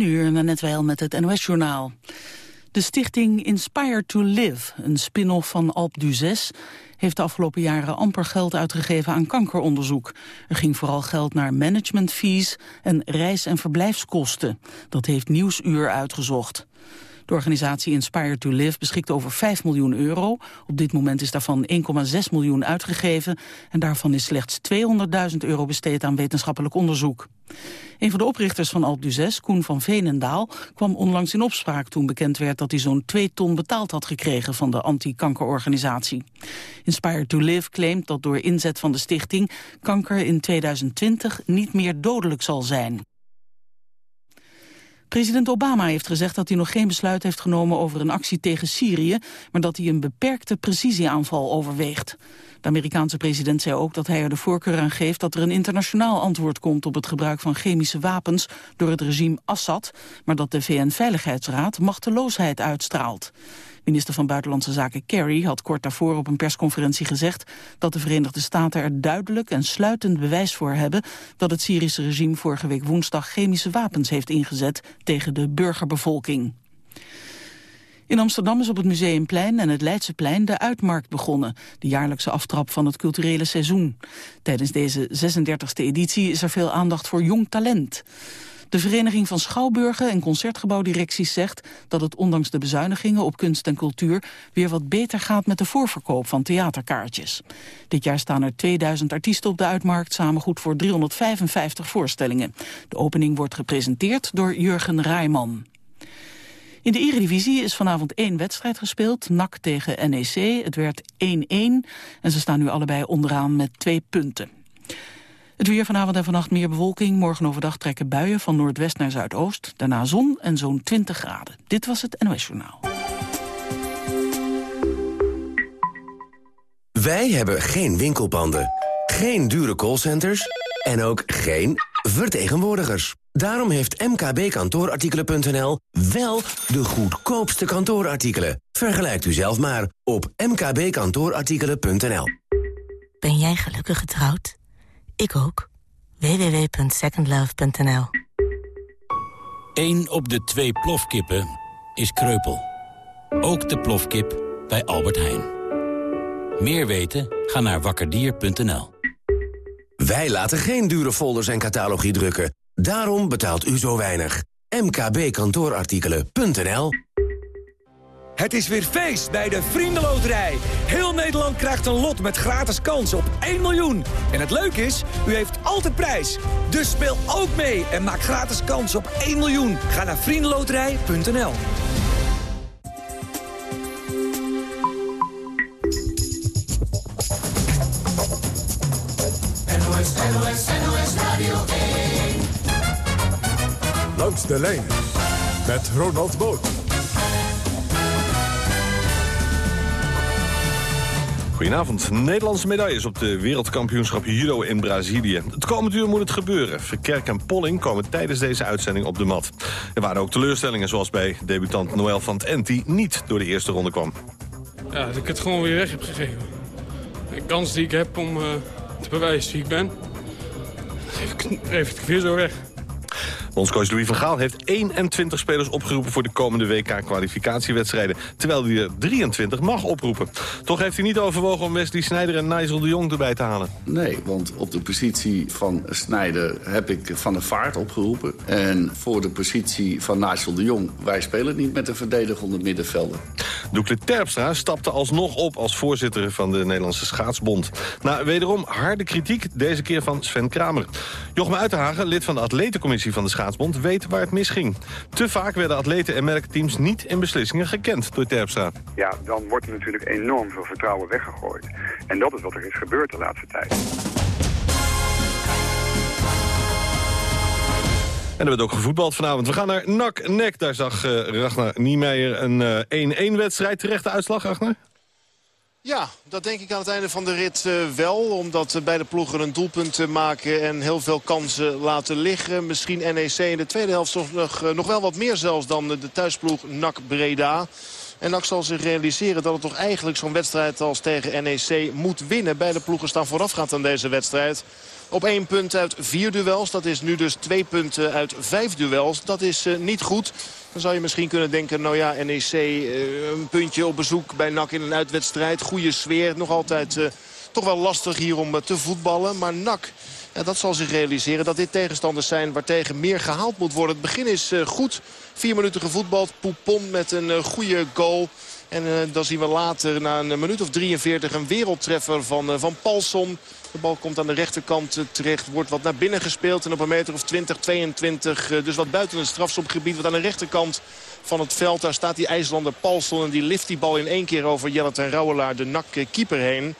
10 uur, net wel met het NOS-journaal. De stichting Inspire to Live, een spin-off van Alp du heeft de afgelopen jaren amper geld uitgegeven aan kankeronderzoek. Er ging vooral geld naar managementfees en reis- en verblijfskosten. Dat heeft Nieuwsuur uitgezocht. De organisatie Inspire to Live beschikt over 5 miljoen euro. Op dit moment is daarvan 1,6 miljoen uitgegeven... en daarvan is slechts 200.000 euro besteed aan wetenschappelijk onderzoek. Een van de oprichters van Alp Koen van Veenendaal, kwam onlangs in opspraak toen bekend werd dat hij zo'n 2 ton betaald had gekregen van de anti-kankerorganisatie. Inspire to Live claimt dat door inzet van de stichting kanker in 2020 niet meer dodelijk zal zijn. President Obama heeft gezegd dat hij nog geen besluit heeft genomen over een actie tegen Syrië, maar dat hij een beperkte precisieaanval overweegt. De Amerikaanse president zei ook dat hij er de voorkeur aan geeft dat er een internationaal antwoord komt op het gebruik van chemische wapens door het regime Assad, maar dat de VN-veiligheidsraad machteloosheid uitstraalt. Minister van Buitenlandse Zaken Kerry had kort daarvoor op een persconferentie gezegd dat de Verenigde Staten er duidelijk en sluitend bewijs voor hebben dat het Syrische regime vorige week woensdag chemische wapens heeft ingezet tegen de burgerbevolking. In Amsterdam is op het Museumplein en het Leidseplein de Uitmarkt begonnen, de jaarlijkse aftrap van het culturele seizoen. Tijdens deze 36e editie is er veel aandacht voor jong talent. De Vereniging van Schouwburgen en Concertgebouwdirecties zegt dat het ondanks de bezuinigingen op kunst en cultuur weer wat beter gaat met de voorverkoop van theaterkaartjes. Dit jaar staan er 2000 artiesten op de uitmarkt, samen goed voor 355 voorstellingen. De opening wordt gepresenteerd door Jurgen Rijman. In de Eredivisie is vanavond één wedstrijd gespeeld. NAC tegen NEC. Het werd 1-1 en ze staan nu allebei onderaan met twee punten. Het weer vanavond en vannacht meer bewolking. Morgen overdag trekken buien van noordwest naar zuidoost. Daarna zon en zo'n 20 graden. Dit was het NOS Journaal. Wij hebben geen winkelpanden, geen dure callcenters en ook geen vertegenwoordigers. Daarom heeft mkbkantoorartikelen.nl wel de goedkoopste kantoorartikelen. Vergelijkt u zelf maar op mkbkantoorartikelen.nl. Ben jij gelukkig getrouwd? Ik ook. www.secondlove.nl Eén op de twee plofkippen is kreupel. Ook de plofkip bij Albert Heijn. Meer weten? Ga naar wakkerdier.nl. Wij laten geen dure folders en catalogie drukken. Daarom betaalt u zo weinig. mkbkantoorartikelen.nl Het is weer feest bij de Vriendenloterij. Heel Nederland krijgt een lot met gratis kans op 1 miljoen. En het leuke is, u heeft altijd prijs. Dus speel ook mee en maak gratis kans op 1 miljoen. Ga naar vriendenloterij.nl NOS, NOS, NOS Radio 1. Langs de lijn met Ronald Boot. Goedenavond. Nederlandse medailles op de wereldkampioenschap judo in Brazilië. Het komend uur moet het gebeuren. Verkerk en Polling komen tijdens deze uitzending op de mat. Er waren ook teleurstellingen zoals bij debutant Noël van Ent... die niet door de eerste ronde kwam. Ja, dat ik het gewoon weer weg heb gegeven. De kans die ik heb om uh, te bewijzen wie ik ben... geef ik weer zo weg. Bondscoach Louis van Gaal heeft 21 spelers opgeroepen... voor de komende WK-kwalificatiewedstrijden. Terwijl hij er 23 mag oproepen. Toch heeft hij niet overwogen om Wesley Sneijder en Nigel de Jong erbij te halen. Nee, want op de positie van Sneijder heb ik Van de Vaart opgeroepen. En voor de positie van Nigel de Jong... wij spelen niet met een verdedigende middenvelder. Doekle Terpstra stapte alsnog op als voorzitter van de Nederlandse Schaatsbond. Na wederom harde kritiek, deze keer van Sven Kramer. Jochem Uitenhagen, lid van de atletencommissie van de Schaatsbond, weet waar het misging. Te vaak werden atleten en merkteams niet in beslissingen gekend door Terpstra. Ja, dan wordt er natuurlijk enorm veel vertrouwen weggegooid. En dat is wat er is gebeurd de laatste tijd. En er werd ook gevoetbald vanavond. We gaan naar NAC-NEC. Daar zag uh, Ragnar Niemeyer een 1-1 uh, wedstrijd. Terechte uitslag, Ragnar? Ja, dat denk ik aan het einde van de rit uh, wel. Omdat uh, beide ploegen een doelpunt maken en heel veel kansen laten liggen. Misschien NEC in de tweede helft nog, nog wel wat meer zelfs dan de thuisploeg NAC Breda. En NAC zal zich realiseren dat het toch eigenlijk zo'n wedstrijd als tegen NEC moet winnen. Beide ploegen staan voorafgaand aan deze wedstrijd. op één punt uit vier duels. Dat is nu dus twee punten uit vijf duels. Dat is niet goed. Dan zou je misschien kunnen denken, nou ja, NEC een puntje op bezoek bij NAC in een uitwedstrijd. Goede sfeer, nog altijd toch wel lastig hier om te voetballen. Maar NAC ja, dat zal zich realiseren dat dit tegenstanders zijn waartegen meer gehaald moet worden. Het begin is goed. Vier minuten gevoetbald. Poupon met een goede goal. En uh, dan zien we later na een minuut of 43 een wereldtreffer van, van Paulson. De bal komt aan de rechterkant terecht. Wordt wat naar binnen gespeeld. En op een meter of 20, 22. dus wat buiten het strafschopgebied. Wat aan de rechterkant van het veld. Daar staat die IJslander Paulson. En die lift die bal in één keer over Jonathan Rauwelaar, de nak-keeper heen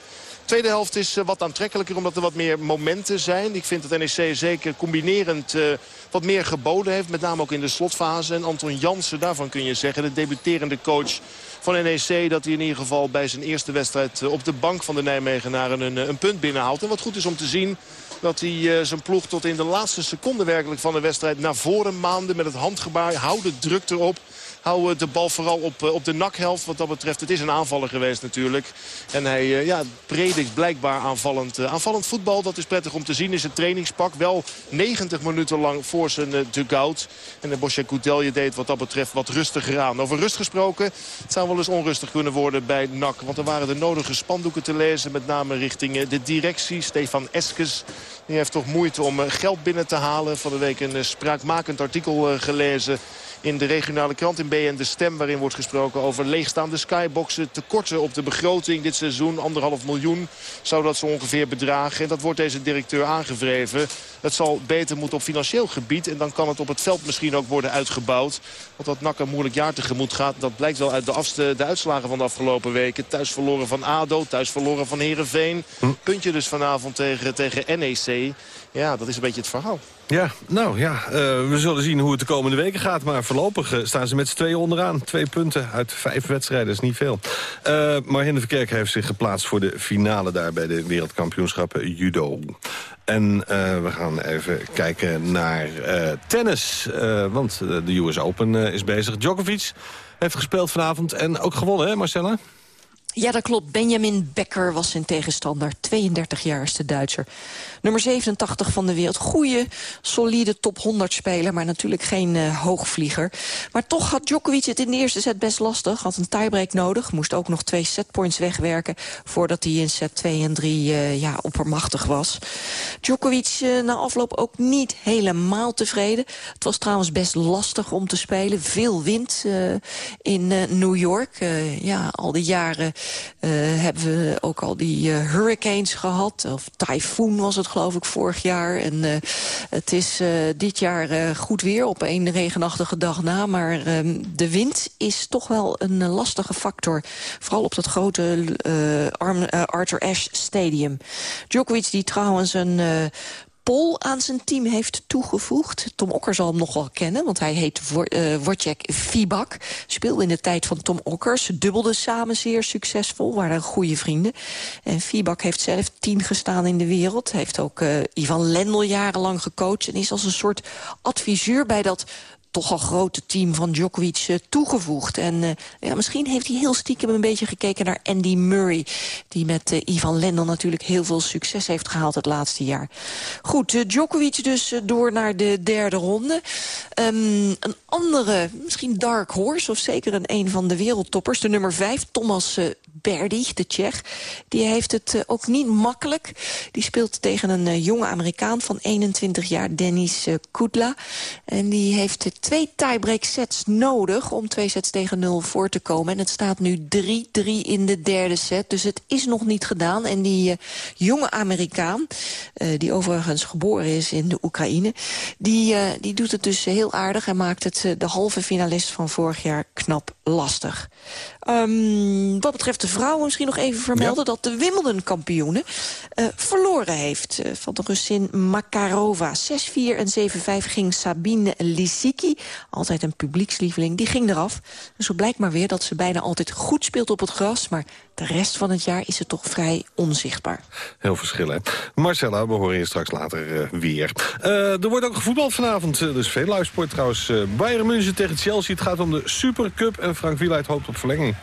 tweede helft is eh, wat aantrekkelijker omdat er wat meer momenten zijn. Ik vind dat NEC zeker combinerend uh, wat meer geboden heeft. Met name ook in de slotfase. En Anton Jansen, daarvan kun je zeggen, de debuterende coach van NEC... dat hij in ieder geval bij zijn eerste wedstrijd eh, op de bank van de Nijmegenaren een, een punt binnenhaalt. En wat goed is om te zien dat hij zijn ploeg tot in de laatste seconde werkelijk van de wedstrijd naar voren maande. Met het handgebaar, hou de druk erop houden de bal vooral op, eh, op de nakhelft. Wat dat betreft, het is een aanvaller geweest natuurlijk. En hij uh, ja, predikt blijkbaar aanvallend, uh, aanvallend voetbal. Dat is prettig om te zien. Is een trainingspak. Wel 90 minuten lang voor zijn dugout. En de Bosje deed wat dat betreft wat rustiger aan. Over rust gesproken. Het zou wel eens onrustig kunnen worden bij NAC. Want er waren de nodige spandoeken te lezen. Met name richting de directie. Stefan Eskes. Die heeft toch moeite om geld binnen te halen. Van de week een spraakmakend artikel gelezen in de regionale krant in BN De Stem... waarin wordt gesproken over leegstaande skyboxen. Tekorten op de begroting dit seizoen. Anderhalf miljoen zou dat zo ongeveer bedragen. En dat wordt deze directeur aangevreven. Het zal beter moeten op financieel gebied. En dan kan het op het veld misschien ook worden uitgebouwd. Want dat NAC een moeilijk jaar tegemoet gaat. Dat blijkt wel uit de, afste, de uitslagen van de afgelopen weken. Thuis verloren van ADO, thuis verloren van Herenveen. Hm. Puntje dus vanavond tegen, tegen NEC. Ja, dat is een beetje het verhaal. Ja, nou ja, uh, we zullen zien hoe het de komende weken gaat. Maar voorlopig uh, staan ze met z'n tweeën onderaan. Twee punten uit vijf wedstrijden, is niet veel. Uh, Marhin de Verkerk heeft zich geplaatst voor de finale daar... bij de wereldkampioenschappen judo. En we gaan even kijken naar tennis. want de US Open is bezig. Djokovic heeft gespeeld vanavond en ook gewonnen, hè Marcella? Ja, dat klopt. Benjamin Becker was zijn tegenstander. 32 jaar is de Duitser. Nummer 87 van de wereld. Goeie, solide top 100 speler, maar natuurlijk geen uh, hoogvlieger. Maar toch had Djokovic het in de eerste set best lastig. Had een tiebreak nodig. Moest ook nog twee setpoints wegwerken... voordat hij in set 2 en 3 uh, eh, ja, oppermachtig was. Djokovic uh, na afloop ook niet helemaal tevreden. Het was trouwens best lastig om te spelen. Veel wind in New York. ja, al die jaren hebben we ook al die hurricanes gehad. Of tyfoon was het geloof ik, vorig jaar. En uh, het is dit jaar goed weer op een regenachtige dag na. Maar ehm, de wind is toch wel een lastige factor. Vooral op dat grote Arthur Ashe Stadium. Djokovic die trouwens een Pol aan zijn team heeft toegevoegd. Tom Okker zal hem nog wel kennen, want hij heet uh, Wojciech Fibak. Speelde in de tijd van Tom Okkers. Dubbelde samen zeer succesvol, waren goede vrienden. En Fibak heeft zelf tien gestaan in de wereld. Heeft ook uh, Ivan Lendl jarenlang gecoacht... en is als een soort adviseur bij dat toch al grote team van Djokovic uh, toegevoegd. En uh, ja, misschien heeft hij heel stiekem een beetje gekeken naar Andy Murray... die met uh, Ivan Lendl natuurlijk heel veel succes heeft gehaald het laatste jaar. Goed, Djokovic dus door naar de derde ronde. Um, een andere, misschien dark horse, of zeker een, een van de wereldtoppers... de nummer vijf, Thomas Berdy, de Tsjech. Die heeft het ook niet makkelijk. Die speelt tegen een jonge Amerikaan van 21 jaar, Dennis Kudla. En die heeft twee tiebreak sets nodig om twee sets tegen nul voor te komen. En het staat nu 3-3 in de derde set. Dus het is nog niet gedaan. En die jonge Amerikaan, die overigens geboren is in de Oekraïne... die, die doet het dus heel aardig en maakt het de halve finalist van vorig jaar knap lastig. Um, wat betreft de vrouwen misschien nog even vermelden... dat de Wimbledon-kampioene uh, verloren heeft uh, van de Russin Makarova. 6-4 en 7-5 ging Sabine Lisicki, altijd een publiekslieveling, die ging eraf. En zo blijkt maar weer dat ze bijna altijd goed speelt op het gras... maar de rest van het jaar is het toch vrij onzichtbaar. Heel verschillen. Marcella, we horen je straks later uh, weer. er wordt ook gevoetbald vanavond, dus veel luisport trouwens. Bayern München tegen Chelsea, het gaat om de Supercup... en Frank Wieluid hoopt op verlenging.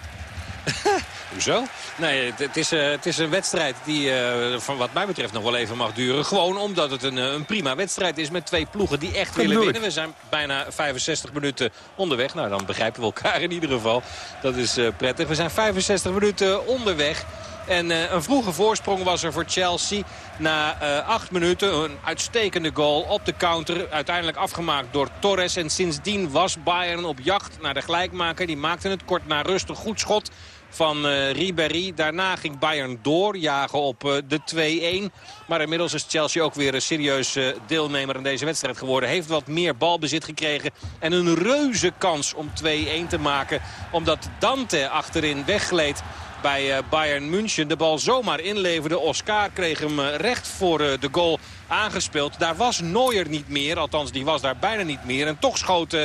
Hoezo? Nee, het, is, uh, het is een wedstrijd die uh, van wat mij betreft nog wel even mag duren. Gewoon omdat het een, een prima wedstrijd is met twee ploegen die echt willen winnen. We zijn bijna 65 minuten onderweg. Nou, dan begrijpen we elkaar in ieder geval. Dat is uh, prettig. We zijn 65 minuten onderweg. En uh, een vroege voorsprong was er voor Chelsea. Na uh, acht minuten een uitstekende goal op de counter. Uiteindelijk afgemaakt door Torres. En sindsdien was Bayern op jacht naar de gelijkmaker. Die maakte het kort na rust een goed schot van uh, Ribéry. Daarna ging Bayern doorjagen op de 2-1. Maar inmiddels is Chelsea ook weer een serieus uh, deelnemer in deze wedstrijd geworden. Heeft wat meer balbezit gekregen. En een reuze kans om 2-1 te maken. Omdat Dante achterin weggleed bij Bayern München. De bal zomaar inleverde. Oscar kreeg hem recht voor de goal aangespeeld. Daar was Neuer niet meer. Althans, die was daar bijna niet meer. En toch schoot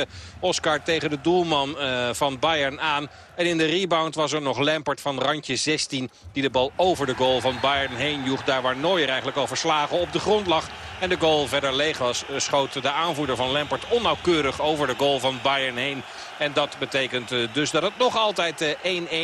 Oscar tegen de doelman van Bayern aan. En in de rebound was er nog Lampert van randje 16... die de bal over de goal van Bayern heen joeg. Daar waar Neuer eigenlijk al verslagen op de grond lag. En de goal verder leeg was, schoot de aanvoerder van Lampert onnauwkeurig over de goal van Bayern heen. En dat betekent dus dat het nog altijd 1-1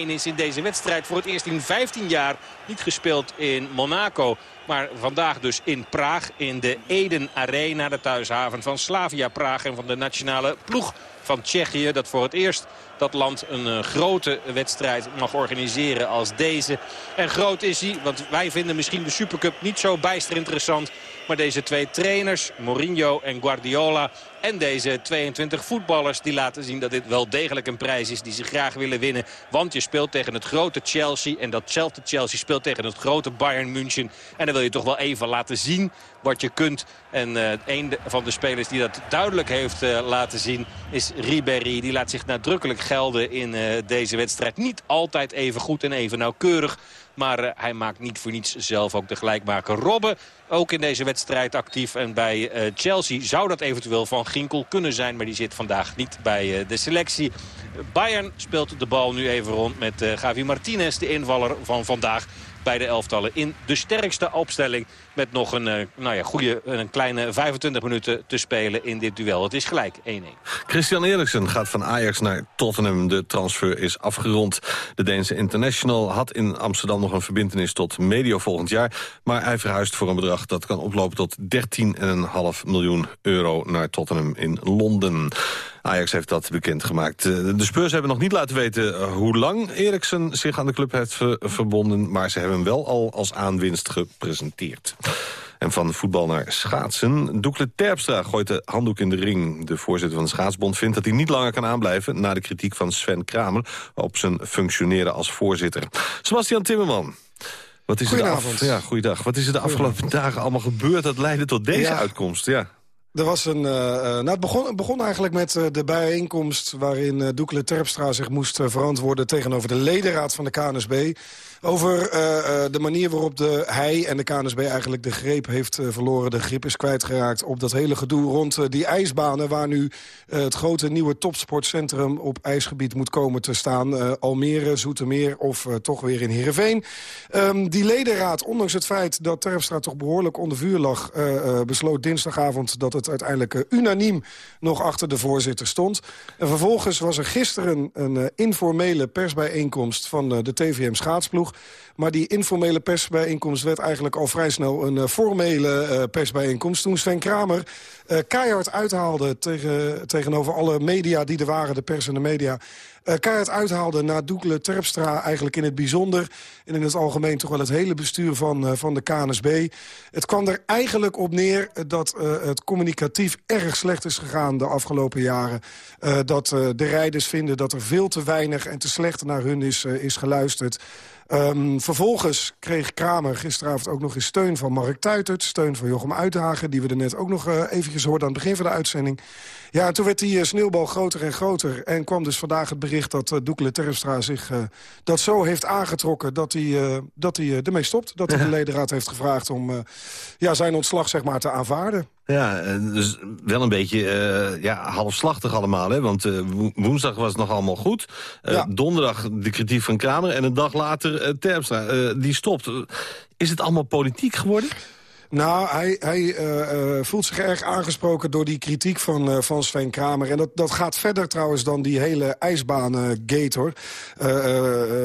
is in deze wedstrijd. Voor het eerst in 15 jaar niet gespeeld in Monaco. Maar vandaag dus in Praag, in de Eden Arena, de thuishaven van Slavia Praag en van de nationale ploeg van Tsjechië. Dat voor het eerst dat land een uh, grote wedstrijd mag organiseren als deze. En groot is hij, want wij vinden misschien de Supercup niet zo bijster interessant. Maar deze twee trainers, Mourinho en Guardiola... en deze 22 voetballers die laten zien dat dit wel degelijk een prijs is... die ze graag willen winnen. Want je speelt tegen het grote Chelsea. En datzelfde Chelsea speelt tegen het grote Bayern München. En dan wil je toch wel even laten zien wat je kunt. En uh, een van de spelers die dat duidelijk heeft uh, laten zien is Ribéry. Die laat zich nadrukkelijk gelden in uh, deze wedstrijd. Niet altijd even goed en even nauwkeurig. Maar uh, hij maakt niet voor niets zelf ook de gelijkmaker. Robben ook in deze wedstrijd actief. En bij uh, Chelsea zou dat eventueel van Ginkel kunnen zijn. Maar die zit vandaag niet bij uh, de selectie. Bayern speelt de bal nu even rond met Gavi Martinez, de invaller van vandaag bij de elftallen in de sterkste opstelling. Met nog een, uh, nou ja, goede, een kleine 25 minuten te spelen in dit duel. Het is gelijk 1-1. Christian Eriksen gaat van Ajax naar Tottenham. De transfer is afgerond. De Deense international had in Amsterdam nog een verbindenis tot medio volgend jaar. Maar hij verhuist voor een bedrag dat kan oplopen tot 13,5 miljoen euro naar Tottenham in Londen. Ajax heeft dat bekendgemaakt. De Spurs hebben nog niet laten weten hoe lang Eriksen zich aan de club heeft verbonden. Maar ze hebben hem wel al als aanwinst gepresenteerd. En van voetbal naar schaatsen. Doekle Terpstra gooit de handdoek in de ring. De voorzitter van de Schaatsbond vindt dat hij niet langer kan aanblijven... na de kritiek van Sven Kramer op zijn functioneren als voorzitter. Sebastian Timmerman. Wat is Goedenavond. Er ja, goeiedag. Wat is er de afgelopen dagen allemaal gebeurd dat leidde tot deze ja. uitkomst? Ja. Er was een, uh, nou het begon, begon eigenlijk met uh, de bijeenkomst... waarin uh, Doekle Terpstra zich moest verantwoorden tegenover de ledenraad van de KNSB over uh, uh, de manier waarop de, hij en de KNSB eigenlijk de greep heeft uh, verloren. De grip is kwijtgeraakt op dat hele gedoe rond die ijsbanen... waar nu het grote nieuwe topsportcentrum op ijsgebied moet komen te staan. Almere, Zoetermeer of toch weer in Heerenveen. Um, die ledenraad, ondanks het feit dat Terpstra toch behoorlijk onder vuur lag... besloot dinsdagavond dat het uiteindelijk unaniem nog achter de voorzitter stond. En vervolgens was er gisteren een informele persbijeenkomst van de TVM Schaatsploeg. Maar die informele persbijeenkomst werd eigenlijk al vrij snel een uh, formele uh, persbijeenkomst. Toen Sven Kramer uh, keihard uithaalde tegen, tegenover alle media die er waren, de pers en de media... Keihard uithaalde naar Doekle Terpstra eigenlijk in het bijzonder... en in het algemeen toch wel het hele bestuur van, van de KNSB. Het kwam er eigenlijk op neer dat het communicatief erg slecht is gegaan de afgelopen jaren. dat de rijders vinden dat er veel te weinig en te slecht naar hun is, is geluisterd. Um, vervolgens kreeg Kramer gisteravond ook nog eens steun van Mark Tuitert... steun van Jochem Uithagen, die we er net ook nog uh, eventjes hoorden... aan het begin van de uitzending. Ja, en toen werd die uh, sneeuwbal groter en groter... en kwam dus vandaag het bericht dat uh, Doekle Terpstra zich dat zo heeft aangetrokken... dat hij, dat hij ermee stopt, dat hij de ledenraad heeft gevraagd... om ja, zijn ontslag zeg maar, te aanvaarden. Ja, dus wel een beetje uh, ja, halfslachtig allemaal. Hè? Want uh, woensdag was het nog allemaal goed. Uh, ja. Donderdag de kritiek van Kramer. En een dag later Terpstra. die stopt. Is het allemaal politiek geworden? Nou, hij, hij uh, voelt zich erg aangesproken door die kritiek van, uh, van Sven Kramer. En dat, dat gaat verder trouwens dan die hele ijsbaan-gate, hoor.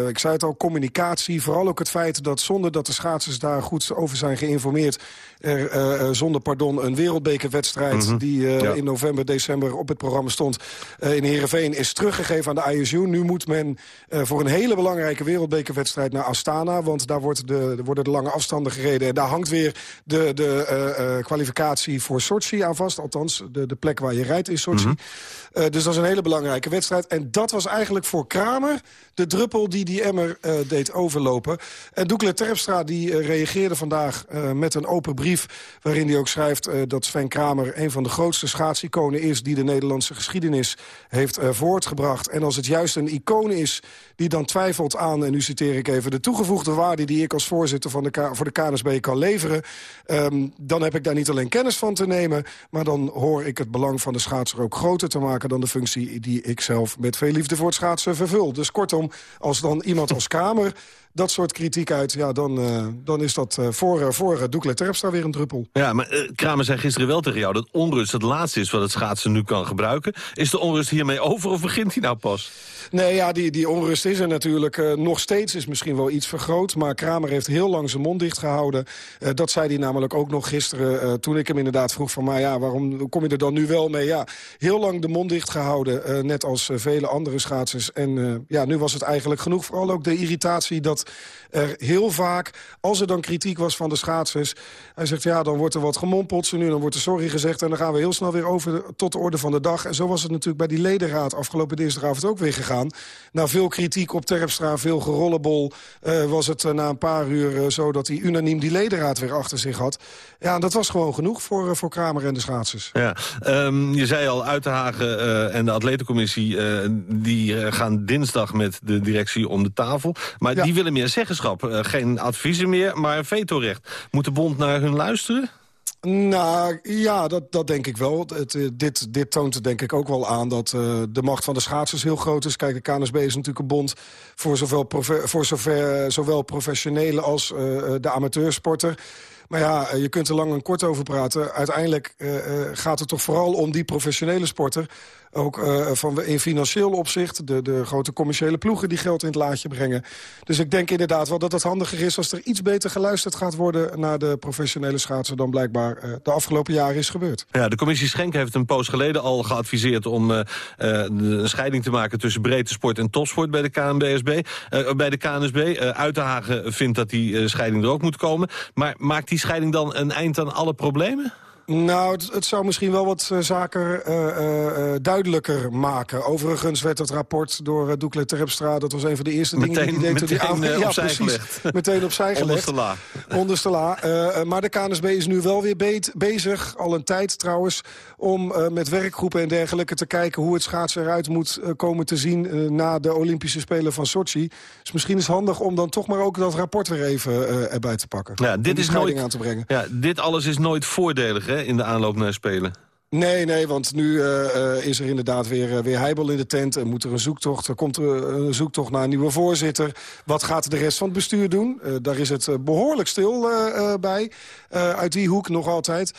ik zei het al, communicatie. Vooral ook het feit dat zonder dat de schaatsers daar goed over zijn geïnformeerd er uh, zonder pardon een wereldbekerwedstrijd... Mm die uh, in november, december op het programma stond uh, in Heerenveen... is teruggegeven aan de ISU. Nu moet men voor een hele belangrijke wereldbekerwedstrijd naar Astana... want daar wordt de, worden de lange afstanden gereden. En daar hangt weer de, de kwalificatie voor Sochi aan vast. Althans, de, de plek waar je rijdt in Sochi. Mm -hmm. dus dat is een hele belangrijke wedstrijd. En dat was eigenlijk voor Kramer de druppel die die emmer deed overlopen. En Doekle Terpstra die reageerde vandaag met een open brief waarin hij ook schrijft uh, dat Sven Kramer... een van de grootste schaatsiconen is die de Nederlandse geschiedenis heeft uh, voortgebracht. En als het juist een icoon is die dan twijfelt aan... en nu citeer ik even, de toegevoegde waarde die ik als voorzitter van de voor de KNSB kan leveren... Um, dan heb ik daar niet alleen kennis van te nemen... maar dan hoor ik het belang van de schaatser ook groter te maken... dan de functie die ik zelf met veel liefde voor het schaatsen vervul. Dus kortom, als dan iemand als Kramer dat soort kritiek uit... ja, dan, uh, dan is dat uh, voor, uh, voor Doekle Terpstra weer een druppel. Ja, maar Kramer zei gisteren wel tegen jou... dat onrust het laatste is wat het schaatsen nu kan gebruiken. Is de onrust hiermee over of begint hij nou pas? Nee, ja, die, die onrust is er natuurlijk nog steeds. Is misschien wel iets vergroot. Maar Kramer heeft heel lang zijn mond dicht gehouden. dat zei hij namelijk ook nog gisteren... toen ik hem inderdaad vroeg van... maar ja, waarom kom je er dan nu wel mee? Ja, heel lang de mond dicht gehouden. net als vele andere schaatsers. En ja, nu was het eigenlijk genoeg. Vooral ook de irritatie dat er heel vaak, als er dan kritiek was van de schaatsers... hij zegt, ja, dan wordt er wat gemompeld, nu dan wordt er sorry gezegd... en dan gaan we heel snel weer over tot de orde van de dag. En zo was het natuurlijk bij die ledenraad afgelopen dinsdagavond ook weer gegaan. Na veel kritiek op Terpstra, veel gerollebol... Uh, was het uh, na een paar uur uh, zo dat hij unaniem die ledenraad weer achter zich had. Ja, dat was gewoon genoeg voor, voor Kramer en de schaatsers. Ja, um, je zei al, Uitenhagen en de atletencommissie... die gaan dinsdag met de directie om de tafel. Maar ja. die willen meer zeggenschap. Uh, geen adviezen meer, maar vetorecht. Moet de bond naar hun luisteren? Nou, ja, dat, dat denk ik wel. Het, dit, dit toont denk ik ook wel aan dat uh, de macht van de schaatsers heel groot is. Kijk, de KNSB is natuurlijk een bond voor, zowel, voor zover, zowel professionele als uh, de amateursporter. Maar ja, je kunt er lang en kort over praten. Uiteindelijk gaat het toch vooral om die professionele sporter. Ook uh, van, in financieel opzicht. De, de grote commerciële ploegen die geld in het laadje brengen. Dus ik denk inderdaad wel dat het handiger is... als er iets beter geluisterd gaat worden naar de professionele schaatsen... dan blijkbaar uh, de afgelopen jaren is gebeurd. Ja, de commissie Schenk heeft een poos geleden al geadviseerd... om uh, een scheiding te maken tussen breedte sport en topsport bij de KNBSB. bij de KNSB. Uitenhagen vindt dat die scheiding er ook moet komen. Maar maakt die scheiding dan een eind aan alle problemen? Nou, het, het, zou misschien wel wat uh, zaken uh, uh, duidelijker maken. Overigens werd het rapport door uh, Doekle Terpstra... dat was een van de eerste meteen, dingen die deed. Meteen die ja, opzij gelegd. Meteen opzij gelegd. Onderste la. Onderste la. maar de KNSB is nu wel weer beet, bezig, al een tijd trouwens... om met werkgroepen en dergelijke te kijken... hoe het schaatsen eruit moet komen te zien... na de Olympische Spelen van Sochi. Dus misschien is het handig om dan toch maar ook dat rapport weer even erbij te pakken. Ja, dit is nooit, aan te brengen. Ja, dit alles is nooit voordelig, hè? In de aanloop naar Spelen. Nee, nee, want nu uh, is er inderdaad weer, uh, weer heibel in de tent. En moet er een zoektocht, er komt er een zoektocht naar een nieuwe voorzitter. Wat gaat de rest van het bestuur doen? Uh, daar is het behoorlijk stil bij. uit die hoek nog altijd.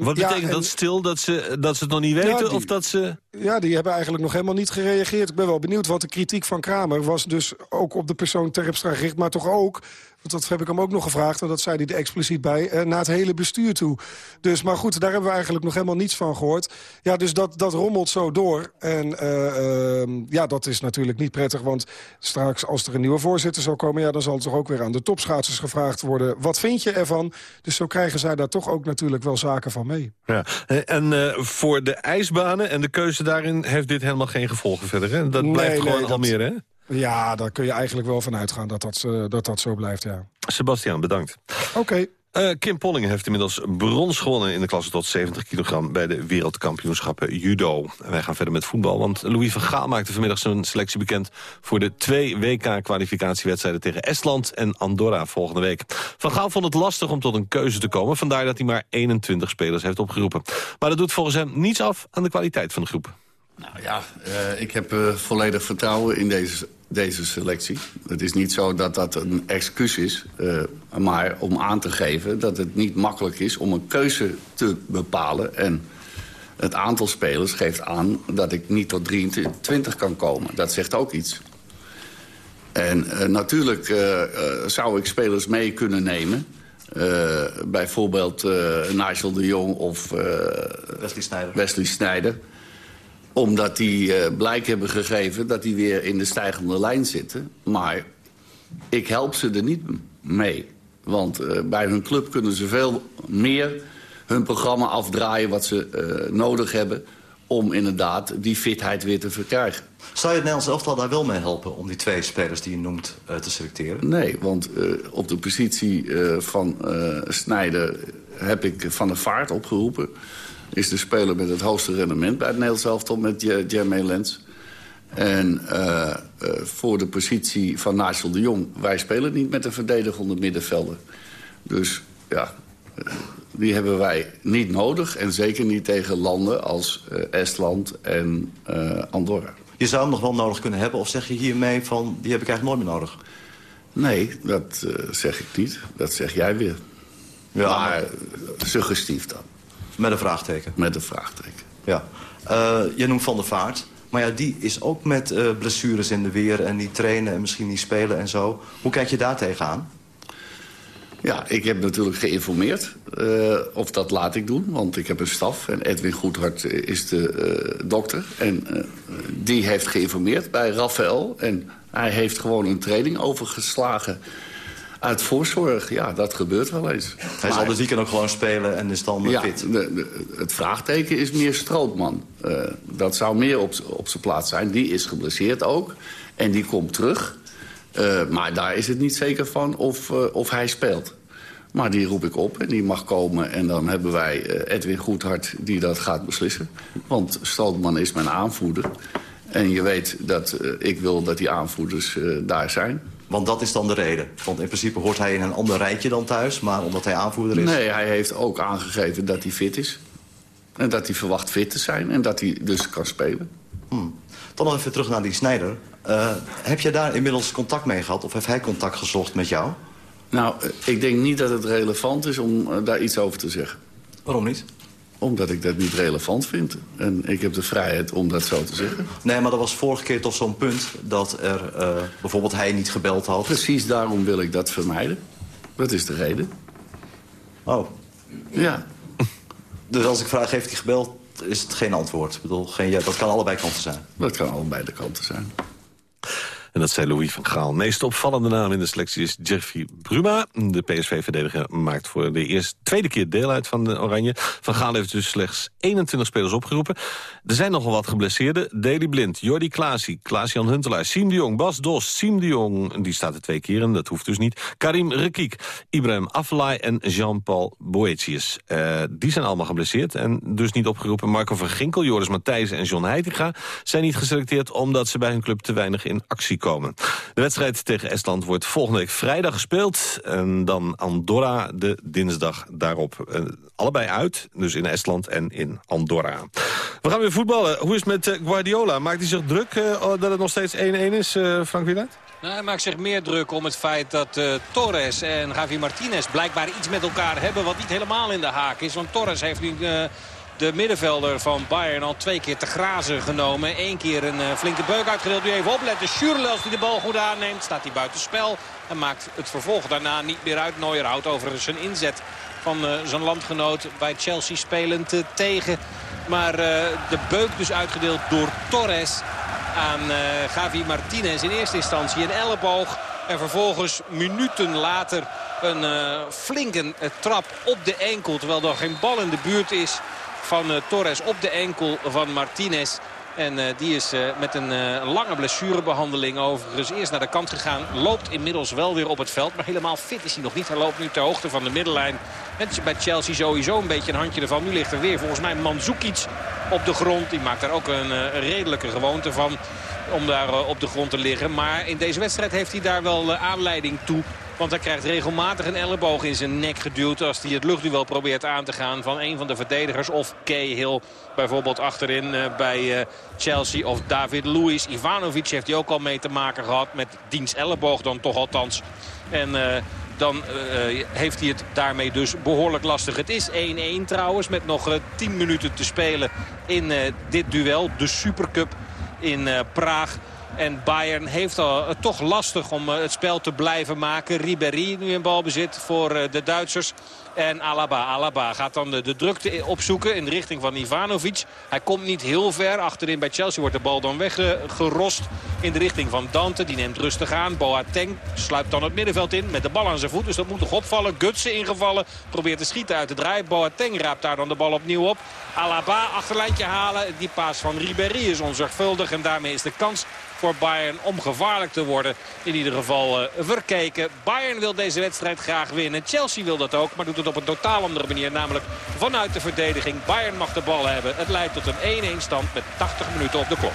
Wat betekent en, dat stil? Dat ze, dat ze het nog niet weten? Ja, die, of dat ze... ja, die hebben eigenlijk nog helemaal niet gereageerd. Ik ben wel benieuwd, want de kritiek van Kramer was dus ook op de persoon Terpstra gericht. Maar toch ook dat heb ik hem ook nog gevraagd, en dat zei hij er expliciet bij, eh, naar het hele bestuur toe. Dus, maar goed, daar hebben we eigenlijk nog helemaal niets van gehoord. Ja, dus dat, dat rommelt zo door. En uh, uh, ja, dat is natuurlijk niet prettig, want straks als er een nieuwe voorzitter zou komen... ja, dan zal het toch ook weer aan de topschaatsers gevraagd worden... wat vind je ervan? Dus zo krijgen zij daar toch ook natuurlijk wel zaken van mee. Ja. En uh, voor de ijsbanen en de keuze daarin heeft dit helemaal geen gevolgen verder, hè? Dat nee, blijft gewoon nee, Almere, hè? Ja, daar kun je eigenlijk wel van uitgaan dat dat, uh, dat, dat zo blijft, ja. Sebastian, bedankt. Oké. Okay. Uh, Kim Polling heeft inmiddels brons gewonnen in de klasse tot 70 kilogram bij de wereldkampioenschappen judo. En wij gaan verder met voetbal, want Louis van Gaal maakte vanmiddag zijn selectie bekend voor de twee WK-kwalificatiewedstrijden tegen Estland en Andorra volgende week. Van Gaal vond het lastig om tot een keuze te komen, vandaar dat hij maar 21 spelers heeft opgeroepen. Maar dat doet volgens hem niets af aan de kwaliteit van de groep. Nou ja, uh, ik heb uh, volledig vertrouwen in deze deze selectie. Het is niet zo dat dat een excuus is, uh, maar om aan te geven... dat het niet makkelijk is om een keuze te bepalen. En het aantal spelers geeft aan dat ik niet tot 23 kan komen. Dat zegt ook iets. En uh, natuurlijk uh, zou ik spelers mee kunnen nemen... bijvoorbeeld Nigel de Jong of Wesley Sneijder. Wesley Sneijder omdat die uh, blijk hebben gegeven dat die weer in de stijgende lijn zitten. Maar ik help ze er niet mee. Want uh, bij hun club kunnen ze veel meer hun programma afdraaien... wat ze uh, nodig hebben om inderdaad die fitheid weer te verkrijgen. Zou je het Nederlands elftal daar wel mee helpen... om die twee spelers die je noemt te selecteren? Nee, want op de positie van Snijder heb ik Van de Vaart opgeroepen is de speler met het hoogste rendement bij het Nederlands elftal met Jermaine Lens. En uh, uh, voor de positie van Nigel de Jong... wij spelen niet met een verdedigende middenvelder. Dus ja, die hebben wij niet nodig. En zeker niet tegen landen als Estland en Andorra. Je zou hem nog wel nodig kunnen hebben? Of zeg je hiermee van, die heb ik eigenlijk nooit meer nodig? Nee, dat zeg ik niet. Dat zeg jij weer. Ja, maar suggestief dan. Met een vraagteken? Met een vraagteken. Ja. Uh, je noemt Van der Vaart. Maar ja, die is ook met uh, blessures in de weer en die trainen en misschien niet spelen en zo. Hoe kijk je daar tegenaan? Ja, ik heb natuurlijk geïnformeerd. Uh, of dat laat ik doen, want ik heb een staf. En Edwin Goedhart is de dokter. En die heeft geïnformeerd bij Rafael. En hij heeft gewoon een training overgeslagen uit voorzorg, ja, dat gebeurt wel eens. Hij zal de weekend ook gewoon spelen en is dan ja, fit? De, de, het vraagteken is meer Strootman. Uh, dat zou meer op, op zijn plaats zijn. Die is geblesseerd ook. En die komt terug. Uh, maar daar is het niet zeker van of, uh, of hij speelt. Maar die roep ik op en die mag komen. En dan hebben wij Edwin Goedhart die dat gaat beslissen. Want Strootman is mijn aanvoerder. En je weet dat ik wil dat die aanvoerders daar zijn. Want dat is dan de reden. Want in principe hoort hij in een ander rijtje dan thuis. Maar omdat hij aanvoerder is... Nee, hij heeft ook aangegeven dat hij fit is. En dat hij verwacht fit te zijn. En dat hij dus kan spelen. Hmm. Dan nog even terug naar die Snijder. Uh, heb je daar inmiddels contact mee gehad? Of heeft hij contact gezocht met jou? Nou, ik denk niet dat het relevant is om uh, daar iets over te zeggen. Waarom niet? Omdat ik dat niet relevant vind. En ik heb de vrijheid om dat zo te zeggen. Nee, maar dat was vorige keer toch zo'n punt... dat er uh, bijvoorbeeld hij niet gebeld had. Precies daarom wil ik dat vermijden. Dat is de reden. Oh. Ja. Dus als ik vraag, heeft hij gebeld, is het geen antwoord? Ik bedoel, geen, ja, dat kan allebei kanten zijn. Dat kan allebei de kanten zijn. En dat zei Louis van Gaal. Meest opvallende naam in de selectie is Jeffrey Bruma. De PSV-verdediger maakt voor de eerste, tweede keer deel uit van de Oranje. Van Gaal heeft dus slechts 21 spelers opgeroepen. Er zijn nogal wat geblesseerden. Daley Blind, Jordi Klaasie, Klaas-Jan Huntelaar, Siem de Jong, Bas Dos, Siem de Jong. Die staat er twee keer in, dat hoeft dus niet. Karim Rekiek, Ibrahim Afellay en Jean-Paul Boetius. Uh, die zijn allemaal geblesseerd en dus niet opgeroepen. Marco van Ginkel, Joris Matthijs en John Heitinga zijn niet geselecteerd... omdat ze bij hun club te weinig in actie komen. De wedstrijd tegen Estland wordt volgende week vrijdag gespeeld. En dan Andorra de dinsdag daarop. Uh, allebei uit, dus in Estland en in Andorra. We gaan weer voetballen. Hoe is het met uh, Guardiola? Maakt hij zich druk uh, dat het nog steeds 1-1 is, Frank Wieland? Nou, hij maakt zich meer druk om het feit dat Torres en Javi Martinez blijkbaar iets met elkaar hebben... wat niet helemaal in de haak is. Want Torres heeft nu de middenvelder van Bayern al twee keer te grazen genomen. Eén keer een uh, flinke beuk uitgedeeld. Nu even opletten. Schürrle als hij de bal goed aanneemt staat hij buiten spel. En maakt het vervolg daarna niet meer uit. Neuer houdt overigens zijn inzet van zijn landgenoot bij Chelsea spelend tegen. Maar de beuk dus uitgedeeld door Torres aan Gavi Martinez. In eerste instantie een elleboog. En vervolgens minuten later een flinke trap op de enkel. Terwijl er geen bal in de buurt is van Torres op de enkel van Martinez. En uh, die is uh, met een lange blessurebehandeling overigens eerst naar de kant gegaan. Loopt inmiddels wel weer op het veld. Maar helemaal fit is hij nog niet. Hij loopt nu ter hoogte van de middenlijn. En bij Chelsea sowieso een beetje een handje ervan. Nu ligt er weer volgens mij Mandzukic op de grond. Die maakt daar ook een redelijke gewoonte van om daar op de grond te liggen. Maar in deze wedstrijd heeft hij daar wel aanleiding toe. Want hij krijgt regelmatig een elleboog in zijn nek geduwd... als hij het luchtduel probeert aan te gaan van een van de verdedigers. Of Cahill bijvoorbeeld achterin uh, bij uh, Chelsea. Of David Luiz. Ivanovic heeft hij ook al mee te maken gehad. Met diens elleboog dan toch althans. En... Uh, dan heeft hij het daarmee dus behoorlijk lastig. Het is 1-1 trouwens met nog uh, 10 minuten te spelen in dit duel. De Supercup in Praag. En Bayern heeft al, het toch lastig om het spel te blijven maken. Ribéry nu in balbezit voor de Duitsers. En Alaba. Alaba gaat dan de, de, drukte opzoeken in de richting van Ivanovic. Hij komt niet heel ver. Achterin bij Chelsea wordt de bal dan weggerost in de richting van Dante. Die neemt rustig aan. Boateng sluipt dan het middenveld in met de bal aan zijn voet. Dus dat moet toch opvallen. Gutsen ingevallen. Probeert de schieten uit te draaien. Boateng raapt daar dan de bal opnieuw op. Alaba achterlijntje halen. Die paas van Ribéry is onzorgvuldig. En daarmee is de kans voor Bayern om gevaarlijk te worden. In ieder geval uh, verkeken. Bayern wil deze wedstrijd graag winnen. Chelsea wil dat ook, maar doet het op een totaal andere manier. Namelijk vanuit de verdediging. Bayern mag de bal hebben. Het leidt tot een 1-1 stand met 80 minuten op de klok.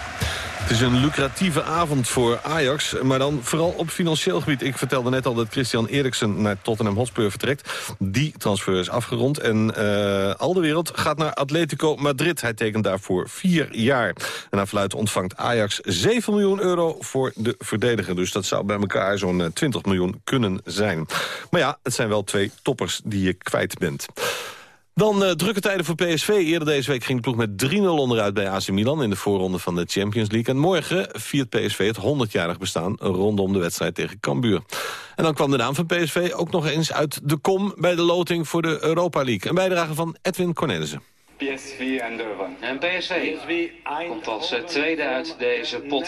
Het is een lucratieve avond voor Ajax, maar dan vooral op financieel gebied. Ik vertelde net al dat Christian Eriksen naar Tottenham Hotspur vertrekt. Die transfer is afgerond en uh, al de wereld gaat naar Atletico Madrid. Hij tekent daarvoor vier jaar. En naar ontvangt Ajax 7 miljoen euro voor de verdediger. Dus dat zou bij elkaar zo'n 20 miljoen kunnen zijn. Maar ja, het zijn wel twee toppers die je kwijt bent. Dan uh, drukke tijden voor PSV. Eerder deze week ging de ploeg met 3-0 onderuit bij AC Milan... in de voorronde van de Champions League. En morgen viert PSV het 100-jarig bestaan... rondom de wedstrijd tegen Cambuur. En dan kwam de naam van PSV ook nog eens uit de kom... bij de loting voor de Europa League. Een bijdrage van Edwin Cornelissen. PSV Eindhoven. En PSV komt als tweede uit deze pot.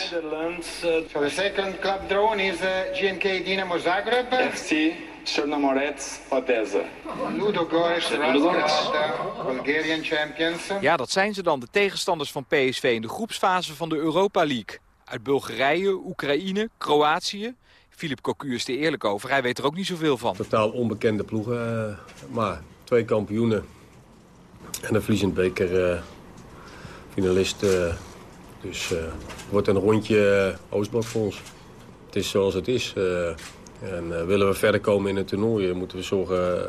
For the second club drone is GNK Dynamo Zagreb. FC Chernomorets Odessa. Ludo Goretz, Bulgarian champions. Ja, dat zijn ze dan, de tegenstanders van PSV in de groepsfase van de Europa League. Uit Bulgarije, Oekraïne, Kroatië. Filip Cocu is er eerlijk over, hij weet er ook niet zoveel van. Totaal onbekende ploegen, maar twee kampioenen. En een verliezend beker uh, finalist. Uh, dus uh, het wordt een rondje Oostblok voor ons. Het is zoals het is. En willen we verder komen in het toernooi, moeten we zorgen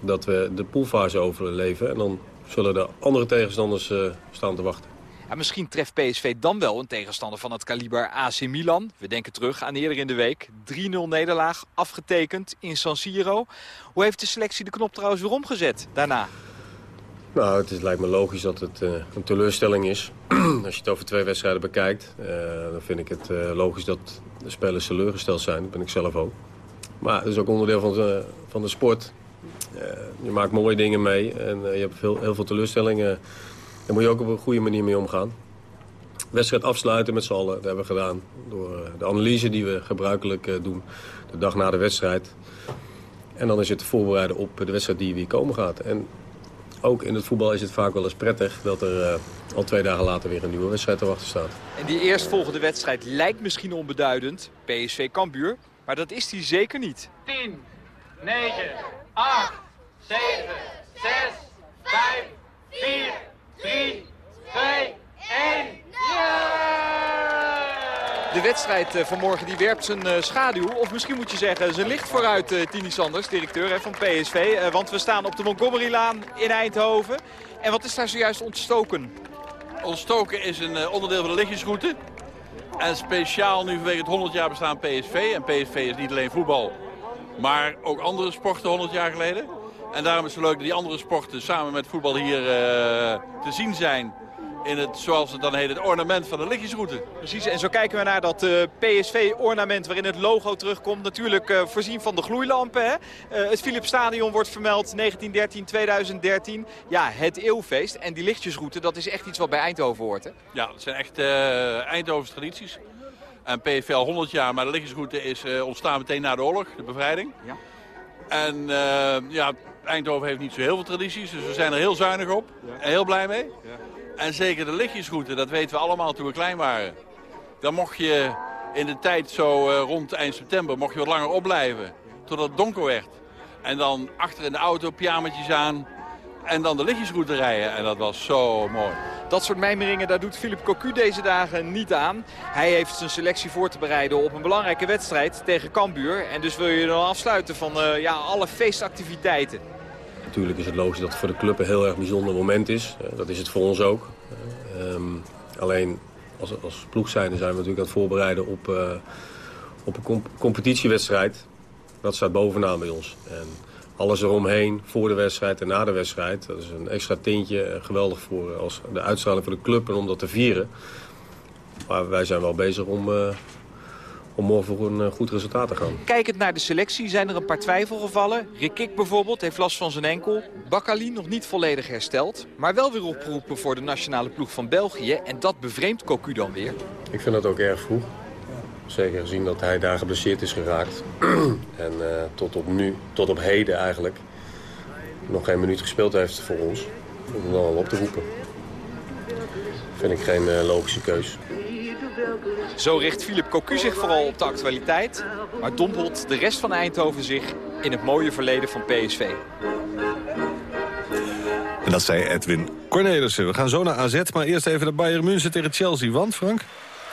dat we de poolfase overleven. En dan zullen de andere tegenstanders staan te wachten. Misschien treft PSV dan wel een tegenstander van het kaliber AC Milan. We denken terug aan eerder in de week. 3-0 nederlaag, afgetekend in San Siro. Hoe heeft de selectie de knop trouwens weer omgezet daarna? Nou, het is, lijkt me logisch dat het uh, een teleurstelling is. Als je het over twee wedstrijden bekijkt, uh, dan vind ik het uh, logisch dat de spelers teleurgesteld zijn. Dat ben ik zelf ook. Maar het is ook onderdeel van de, van de sport. je maakt mooie dingen mee en je hebt veel, heel veel teleurstellingen. Daar moet je ook op een goede manier mee omgaan. Wedstrijd afsluiten met z'n allen, dat hebben we gedaan. Door de analyse die we gebruikelijk doen, de dag na de wedstrijd. En dan is het voorbereiden op de wedstrijd die weer komen gaat. En ook in het voetbal is het vaak wel eens prettig dat er uh, al twee dagen later weer een nieuwe wedstrijd te wachten staat. En die eerstvolgende wedstrijd lijkt misschien onbeduidend, PSV Cambuur, maar dat is die zeker niet. 10, 9, 8, 7, 6, 5, 4, 3, 2, 1, De wedstrijd van morgen die werpt zijn schaduw, of misschien moet je zeggen zijn licht vooruit, Tini Sanders, directeur van PSV. Want we staan op de Montgomerylaan in Eindhoven. En wat is daar zojuist ontstoken? Ontstoken is een onderdeel van de lichtjesroute. En speciaal nu vanwege het 100 jaar bestaan PSV. En PSV is niet alleen voetbal, maar ook andere sporten 100 jaar geleden. En daarom is het leuk dat die andere sporten samen met voetbal hier te zien zijn in het, zoals het dan heet, het ornament van de lichtjesroute. Precies, en zo kijken we naar dat uh, PSV-ornament waarin het logo terugkomt. Natuurlijk uh, voorzien van de gloeilampen. Hè? Uh, het Philipsstadion wordt vermeld 1913, 2013. Ja, het eeuwfeest. En die lichtjesroute, dat is echt iets wat bij Eindhoven hoort, hè? Ja, dat zijn echt Eindhovense tradities. En PSV al 100 jaar, maar de lichtjesroute is ontstaan meteen na de oorlog, de bevrijding. Ja. En ja, Eindhoven heeft niet zo heel veel tradities, dus we zijn er heel zuinig op. Ja. En heel blij mee. Ja. En zeker de lichtjesroute, dat weten we allemaal toen we klein waren. Dan mocht je in de tijd zo uh, rond eind september mocht je wat langer opblijven. Totdat het donker werd. En dan achter in de auto pyjamaatjes aan. En dan de lichtjesroute rijden. En dat was zo mooi. Dat soort mijmeringen, daar doet Philip Cocu deze dagen niet aan. Hij heeft zijn selectie voor te bereiden op een belangrijke wedstrijd tegen Cambuur. En dus wil je dan afsluiten van uh, ja, alle feestactiviteiten. Natuurlijk is het logisch dat het voor de club een heel erg bijzonder moment is. Uh, dat is het voor ons ook. Uh, um, alleen als, als ploeg zijn we natuurlijk aan het voorbereiden op, uh, op een comp competitiewedstrijd. Dat staat bovenaan bij ons. En alles eromheen, voor de wedstrijd en na de wedstrijd. Dat is een extra tintje, geweldig voor als de uitstraling voor de club en om dat te vieren. Maar wij zijn wel bezig om, om morgen voor een goed resultaat te gaan. Kijkend naar de selectie zijn er een paar twijfelgevallen. Rikik bijvoorbeeld heeft last van zijn enkel. Bakali nog niet volledig hersteld. Maar wel weer opgeroepen voor de nationale ploeg van België. En dat bevreemdt Cocu dan weer. Ik vind dat ook erg vroeg. Zeker gezien dat hij daar geblesseerd is geraakt. en uh, tot op nu, tot op heden eigenlijk, nog geen minuut gespeeld heeft voor ons. Om hem dan al op te roepen. Vind ik geen uh, logische keus. Zo richt Philip Cocu zich vooral op de actualiteit. Maar dompelt de rest van Eindhoven zich in het mooie verleden van PSV. En dat zei Edwin Cornelissen. We gaan zo naar AZ, maar eerst even naar Bayern München tegen Chelsea. Want, Frank?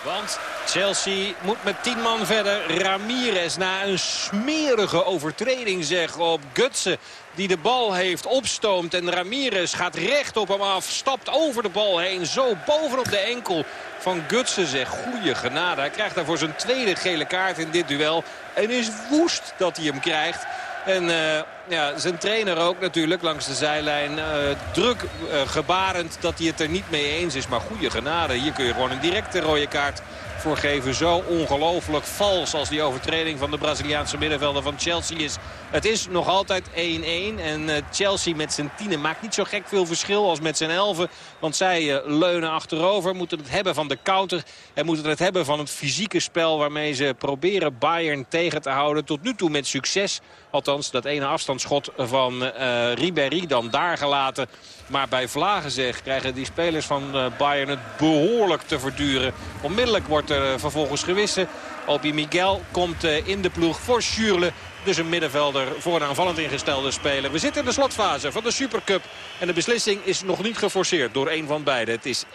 Want Chelsea moet met 10 man verder. Ramirez na een smerige overtreding zeg op Gutsen. Die de bal heeft opstoomt. En Ramirez gaat recht op hem af. Stapt over de bal heen. Zo bovenop de enkel van Gutsen zeg. Goeie genade. Hij krijgt daarvoor zijn tweede gele kaart in dit duel. En is woest dat hij hem krijgt. En uh, ja, zijn trainer ook natuurlijk langs de zijlijn. Uh, druk uh, gebarend dat hij het er niet mee eens is. Maar goede genade. Hier kun je gewoon een directe rode kaart voor geven. Zo ongelooflijk vals als die overtreding van de Braziliaanse middenvelder van Chelsea is. Het is nog altijd 1-1. En uh, Chelsea met zijn tienen maakt niet zo gek veel verschil als met zijn elfen. Want zij uh, leunen achterover. Moeten het hebben van de counter. En moeten het hebben van het fysieke spel waarmee ze proberen Bayern tegen te houden. Tot nu toe met succes. Althans, dat ene afstandsschot van uh, Ribéry dan daar gelaten. Maar bij Vlagen zeg krijgen die spelers van Bayern het behoorlijk te verduren. Onmiddellijk wordt er vervolgens gewissen. Obi Miguel komt in de ploeg voor Schürle. Dus een middenvelder voor een aanvallend ingestelde speler. We zitten in de slotfase van de Supercup. En de beslissing is nog niet geforceerd door een van beiden. Het is 1-1.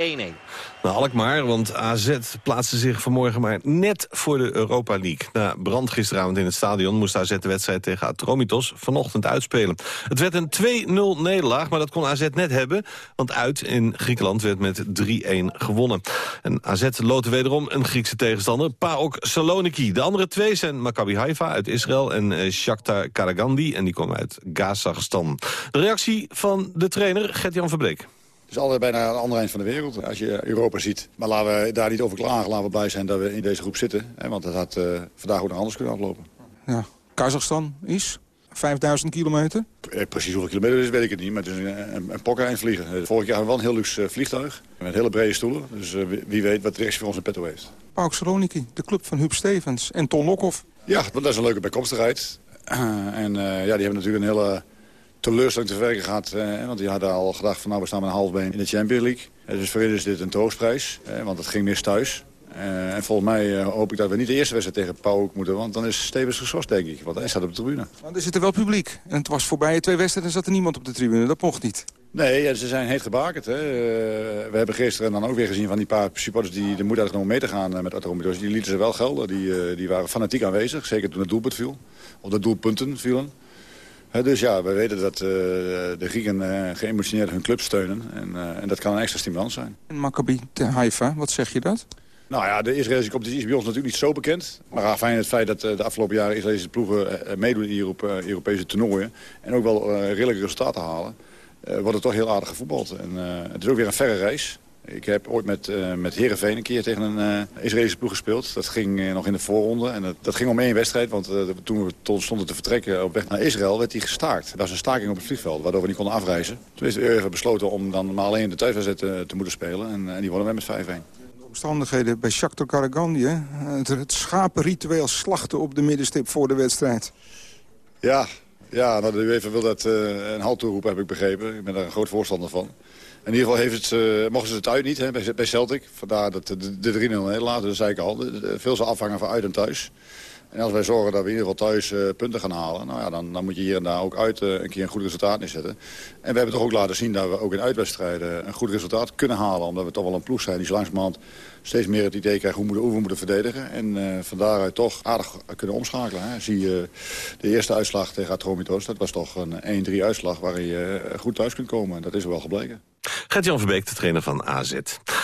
Alkmaar, want AZ plaatste zich vanmorgen maar net voor de Europa League. Na brand gisteravond in het stadion moest AZ de wedstrijd tegen Atromitos vanochtend uitspelen. Het werd een 2-0 nederlaag, maar dat kon AZ net hebben. Want uit in Griekenland werd met 3-1 gewonnen. En AZ loodde wederom een Griekse tegenstander, PAOK Saloniki. De andere twee zijn Maccabi Haifa uit Israël en uh, Shakhtar Karagandi. En die komen uit Kazachstan. De reactie van de trainer Gert-Jan Verbreek. Het is altijd bijna aan de andere eind van de wereld als je Europa ziet. Maar laten we daar niet over klagen. Laten we blij zijn dat we in deze groep zitten. Hè, want dat had uh, vandaag ook nog anders kunnen aflopen. Ja, Kazachstan is 5000 kilometer? Eh, precies hoeveel kilometer is, weet ik het niet. Maar het is een, een, een pokker vliegen. Vorig jaar wel een heel luxe vliegtuig. Met hele brede stoelen. Dus uh, wie weet wat directie voor ons in petto heeft. Pauk Saloniki, de club van Huub Stevens en Ton Lokhoff. Ja, dat is een leuke bijkomstigheid. en ja, die hebben natuurlijk een hele teleurstelling te werken gehad. Eh, want die hadden al gedacht van nou we staan met een halfbeen in de Champions League. Eh, dus voor hen is dit een troostprijs, eh, want het ging mis thuis. En volgens mij hoop ik dat we niet de eerste wedstrijd tegen Pauw moeten. Want dan is Stevens geschorst, denk ik. Want hij staat op de tribune. Maar er zit er wel publiek. En het was voorbij twee wedstrijden en zat er niemand op de tribune. Dat mocht niet. Nee, ja, ze zijn heet gebakerd. Hè. Uh, we hebben gisteren dan ook weer gezien van die paar supporters... die de moed hadden genomen mee te gaan met Atromitos. Die lieten ze wel gelden. Die, die waren fanatiek aanwezig. Zeker toen het doelpunt viel. Of de doelpunten vielen. Dus ja, we weten dat uh, de Grieken uh, geëmotioneerd hun club steunen. En, uh, en dat kan een extra stimulans zijn. En Maccabi Haifa, wat zeg je dat? Nou ja, de Israëlische competitie is bij ons natuurlijk niet zo bekend. Maar fijn het feit dat de afgelopen jaren Israëlische ploegen meedoen in Europe, Europese toernooien... en ook wel redelijke resultaten halen, wordt het toch heel aardig gevoetbald. En, het is ook weer een verre reis. Ik heb ooit met, uh, met Heerenveen een keer tegen een uh, Israëlische ploeg gespeeld. Dat ging uh, nog in de voorronde. En dat, dat ging om één wedstrijd. Want toen we stonden te vertrekken op weg naar Israël werd die gestaakt. Er was een staking op het vliegveld, waardoor we niet konden afreizen. Toen is de UEFA besloten om dan maar alleen de thuiswedstrijd te, te moeten spelen. En, en die wonnen we met 5-1. De omstandigheden bij Shakhtar Karagandhi, het, het schapenritueel slachten op de middenstip voor de wedstrijd. Ja, ja nou, de UEFA wil dat een halt toeroepen, heb ik begrepen. Ik ben daar een groot voorstander van. In ieder geval heeft het, uh, mochten ze het uit niet hè, bij, Celtic. Vandaar dat de, de 3-0 nederlaat, dat zei ik al. Veel zal afhangen van uit en thuis. En als wij zorgen dat we in ieder geval thuis uh, punten gaan halen... Nou ja, dan, dan, moet je hier en daar ook uit uh, een keer een goed resultaat neerzetten. En we hebben toch ook laten zien dat we ook in uitwedstrijden... een goed resultaat kunnen halen. Omdat we toch wel een ploeg zijn die langzamerhand steeds meer het idee krijgen... hoe we, moeten verdedigen. En uh, van daaruit toch aardig kunnen omschakelen. Hè. Zie je de eerste uitslag tegen Atromitos. Dat was toch een 1-3 uitslag waar je goed thuis kunt komen. Dat is wel gebleken. Gert-Jan Verbeek, de trainer van AZ.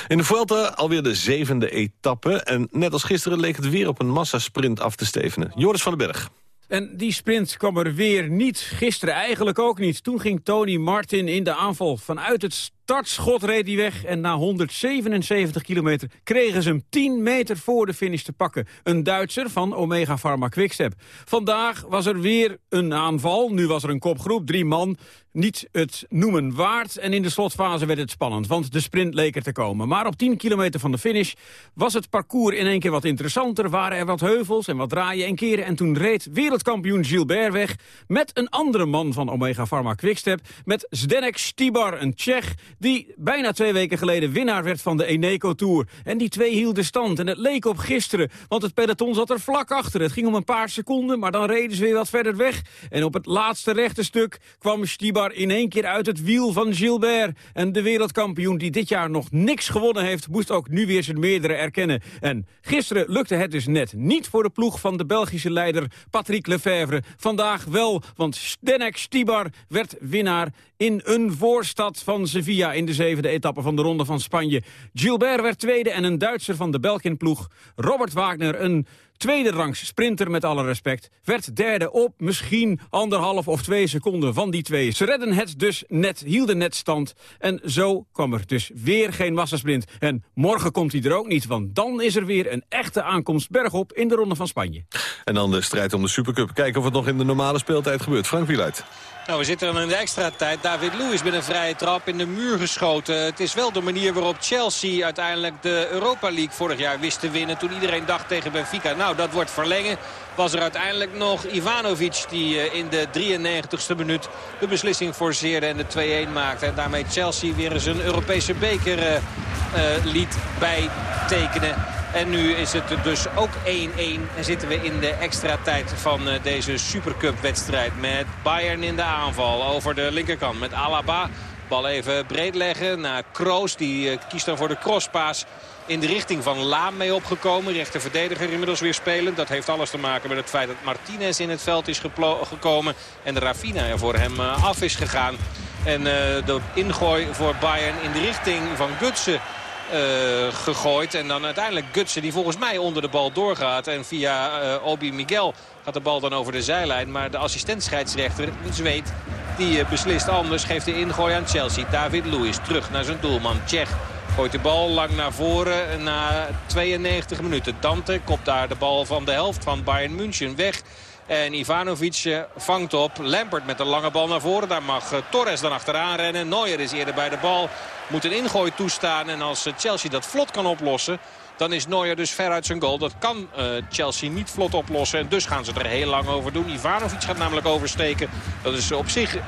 In de Vuelta alweer de zevende etappe. En net als gisteren leek het weer op een massasprint af te stevenen. Joris van den Berg. En die sprint kwam er weer niet. Gisteren eigenlijk ook niet. Toen ging Tony Martin in de aanval. Vanuit het startschot reed hij weg. En na 177 kilometer kregen ze hem 10 meter voor de finish te pakken. Een Duitser van Omega Pharma Quickstep. Vandaag was er weer een aanval. Nu was er een kopgroep, drie man niet het noemen waard. En in de slotfase werd het spannend, want de sprint leek er te komen. Maar op 10 kilometer van de finish was het parcours in één keer wat interessanter. Waren er wat heuvels en wat draaien en keren. En toen reed wereldkampioen Gilbert weg met een andere man van Omega Pharma Quickstep. Met Zdenek Stibar, een Tsjech die bijna twee weken geleden winnaar werd van de Eneco Tour. En die twee hielden stand. En het leek op gisteren, want het peloton zat er vlak achter. Het ging om een paar seconden, maar dan reden ze weer wat verder weg. En op het laatste rechte stuk kwam Stibar in één keer uit het wiel van Gilbert. En de wereldkampioen die dit jaar nog niks gewonnen heeft... moest ook nu weer zijn meerdere erkennen. En gisteren lukte het dus net niet voor de ploeg van de Belgische leider Patrick Lefevre. Vandaag wel, want Stenek Stibar werd winnaar in een voorstad van Sevilla... in de zevende etappe van de Ronde van Spanje. Gilbert werd tweede en een Duitser van de Belkin-ploeg. Robert Wagner, een tweede rangs sprinter met alle respect, werd derde op misschien anderhalf of twee seconden van die twee. Ze redden het dus net, hielden net stand. En zo kwam er dus weer geen massasprint. En morgen komt hij er ook niet, want dan is er weer een echte aankomst bergop in de Ronde van Spanje. En dan de strijd om de Supercup. Kijken of het nog in de normale speeltijd gebeurt. Frank Wieluid. Nou, we zitten in de extra tijd. David Lewis met een vrije trap in de muur geschoten. Het is wel de manier waarop Chelsea uiteindelijk de Europa League vorig jaar wist te winnen. Toen iedereen dacht tegen Benfica, nou dat wordt verlengen. Was er uiteindelijk nog Ivanovic die eh, in de 93ste minuut de beslissing forceerde en de 2-1 maakte. En daarmee Chelsea weer eens een Europese beker uh, liet bijtekenen. En nu is het dus ook 1-1 en zitten we in de extra tijd van eh, deze Supercup wedstrijd. Met Bayern in de aanval over de linkerkant met Alaba. Bal even breed leggen naar Kroos. Die eh, kiest dan voor de crosspaas in de richting van Laam mee opgekomen. Rechter verdediger inmiddels weer spelend. Dat heeft alles te maken met het feit dat Martinez in het veld is gekomen. En de Rafina er voor hem eh, af is gegaan. En de ingooi voor Bayern in de richting van Gutsen gegooid. En dan uiteindelijk Gutsen die volgens mij onder de bal doorgaat. En via uh, Obi Miguel gaat de bal dan over de zijlijn. Maar de assistent-scheidsrechter, een Zweed, die uh, beslist anders. Geeft de ingooi aan Chelsea. David Lewis terug naar zijn doelman. Tsjech gooit de bal lang naar voren na 92 minuten. Dante kopt daar de bal van de helft van Bayern München weg. En Ivanovic vangt op. Lampert met een lange bal naar voren. Daar mag Torres dan achteraan rennen. Neuer is eerder bij de bal moet een ingooi toestaan. En als eh, Chelsea dat vlot kan oplossen... Dan is Neuer dus ver uit zijn goal. Dat kan uh, Chelsea niet vlot oplossen. En dus gaan ze er heel lang over doen. Ivanovic gaat namelijk oversteken. Dat is op zich uh,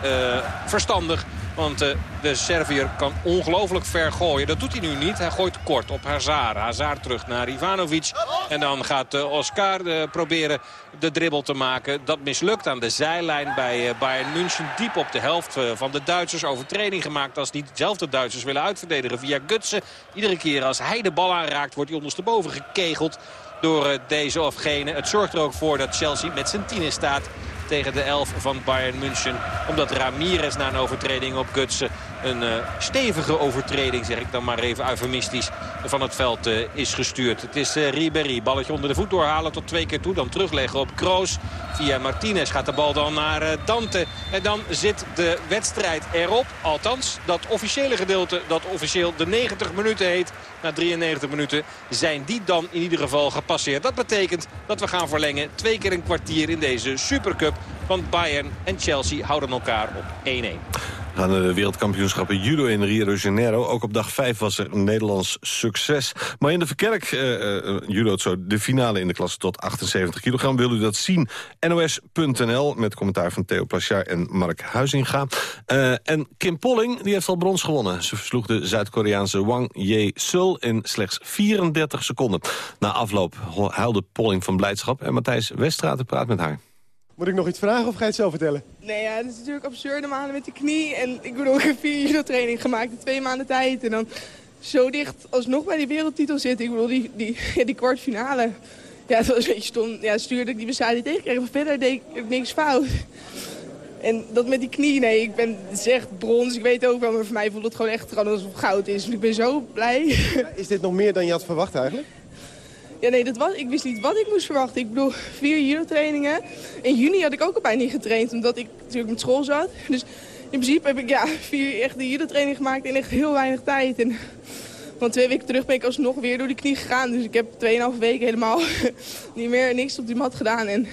verstandig. Want uh, de Serviër kan ongelooflijk ver gooien. Dat doet hij nu niet. Hij gooit kort op Hazard. Hazard terug naar Ivanovic. En dan gaat uh, Oscar uh, proberen de dribbel te maken. Dat mislukt aan de zijlijn bij Bayern München. Diep op de helft van de Duitsers. Overtreding gemaakt als die dezelfde Duitsers willen uitverdedigen via Gutsen. Iedere keer als hij de bal aanraakt wordt hij ondersteboven gekegeld door deze of gene. Het zorgt er ook voor dat Chelsea met zijn tienen staat tegen de 11 van Bayern München. Omdat Ramirez na een overtreding op Gutsen een uh, stevige overtreding, zeg ik dan maar even eufemistisch, van het veld uh, is gestuurd. Het is uh. Balletje onder de voet doorhalen tot twee keer toe. Dan terugleggen op Kroos. Via Martinez gaat de bal dan naar Dante. En dan zit de wedstrijd erop. Althans, dat officiële gedeelte dat officieel de 90 minuten heet. Na 93 minuten zijn die dan in ieder geval gepasseerd. Dat betekent dat we gaan verlengen. Twee keer een kwartier in deze Supercup. Want Bayern en Chelsea houden elkaar op 1-1. We gaan de wereldkampioenschappen judo in Rio de Janeiro. Ook op dag 5 was er een Nederlands succes. Maar in de Verkerk uh, uh, judo zo de finale in de klasse tot 78 kilogram. Wil u dat zien? NOS.nl met commentaar van Theo Plachard en Mark Huizinga. Uh, en Kim Polling die heeft al brons gewonnen. Ze versloeg de Zuid-Koreaanse Wang Ye-sul in slechts 34 seconden. Na afloop huilde Polling van blijdschap. En Matthijs Westraat praat met haar. Moet ik nog iets vragen of ga je het zelf vertellen? Nee, ja, het is natuurlijk absurde maanden met die knie. En ik bedoel, ik heb vier training gemaakt in twee maanden tijd. En dan zo dicht alsnog bij die wereldtitel zitten. Ik bedoel, die, die, die kwartfinale. Ja, het was een beetje stom. Ja, stuurde ik die wedstrijd tegen. Maar verder deed ik niks fout. En dat met die knie, nee, ik ben, echt brons. Ik weet ook wel, maar voor mij voelt het gewoon echt alsof het goud is. ik ben zo blij. Is dit nog meer dan je had verwacht eigenlijk? Ja, nee, dat was, ik wist niet wat ik moest verwachten. Ik bedoel, vier judo-trainingen. In juni had ik ook al bijna niet getraind, omdat ik natuurlijk met school zat. Dus in principe heb ik ja, vier echte judo-trainingen gemaakt in echt heel weinig tijd. En van twee weken terug ben ik alsnog weer door die knie gegaan. Dus ik heb 2,5 weken helemaal niet meer niks op die mat gedaan. En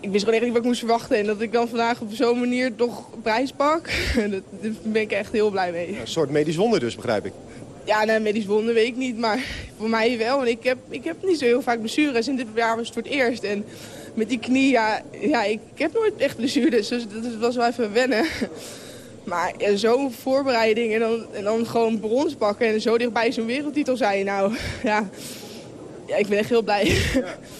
ik wist gewoon echt niet wat ik moest verwachten. En dat ik dan vandaag op zo'n manier toch prijs pak, daar ben ik echt heel blij mee. een soort medisch wonder dus, begrijp ik. Ja, nee, medisch wonder weet ik niet, maar voor mij wel. Want ik heb, ik heb niet zo heel vaak blessures en dit jaar was het voor het eerst. En met die knie, ja, ja ik, heb nooit echt blessures, dus dat was wel even wennen. Maar zo'n voorbereiding en dan, en dan gewoon brons pakken en zo dichtbij zo'n wereldtitel zijn, nou, ja... Ja, ik ben echt heel blij.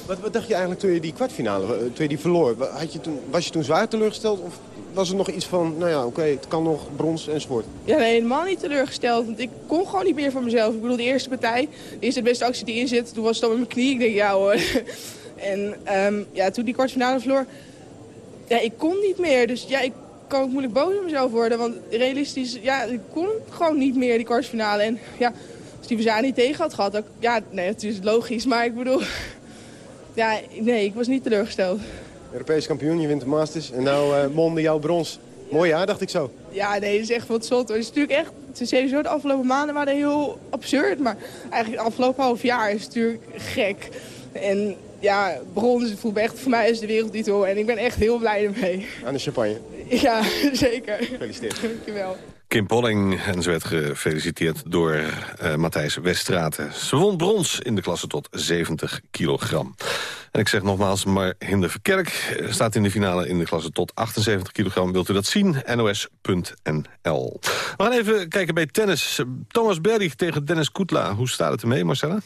Wat, wat, dacht je eigenlijk toen je die kwartfinale, eh, toen je die verloor? Had je toen, was je toen zwaar teleurgesteld of was er nog iets van, nou ja, oké, het kan nog brons enzovoort? Ja, nee, helemaal niet teleurgesteld. Want ik kon gewoon niet meer voor mezelf. Ik bedoel, de eerste partij, de eerste beste actie die in zit, toen was het dan met mijn knie. Ik denk, ja hoor. en um, ja, toen die kwartfinale verloor, ja, ik kon niet meer. Dus ja, ik kan ook moeilijk boos op mezelf worden. Want realistisch, ja, ik kon gewoon niet meer, die kwartfinale. En ja, als die Verzaan niet tegen had gehad, ja, nee, het is logisch. Maar ik bedoel, ja, nee, ik was niet teleurgesteld. Europees kampioen, je wint de Masters. En nou uh, Monde jouw brons. Mooi jaar, dacht ik zo. Ja, nee, dat is echt wat zot. Het is natuurlijk echt, het is sowieso de afgelopen maanden waren heel absurd. Maar eigenlijk het afgelopen half jaar is het natuurlijk gek. En ja, brons voelt me echt voor mij is de wereldtitel. En ik ben echt heel blij ermee. Aan de champagne. Ja, zeker. Gefeliciteerd. Dankjewel. Kim Polling en ze werd gefeliciteerd door uh, Matthijs Weststraten. Ze won brons in de klasse tot 70 kilogram. En ik zeg nogmaals, maar Hinder Verkerk staat in de finale in de klasse tot 78 kilogram. Wilt u dat zien? NOS.nl. We gaan even kijken bij tennis. Thomas Berdig tegen Dennis Koetla. Hoe staat het ermee, Marcella?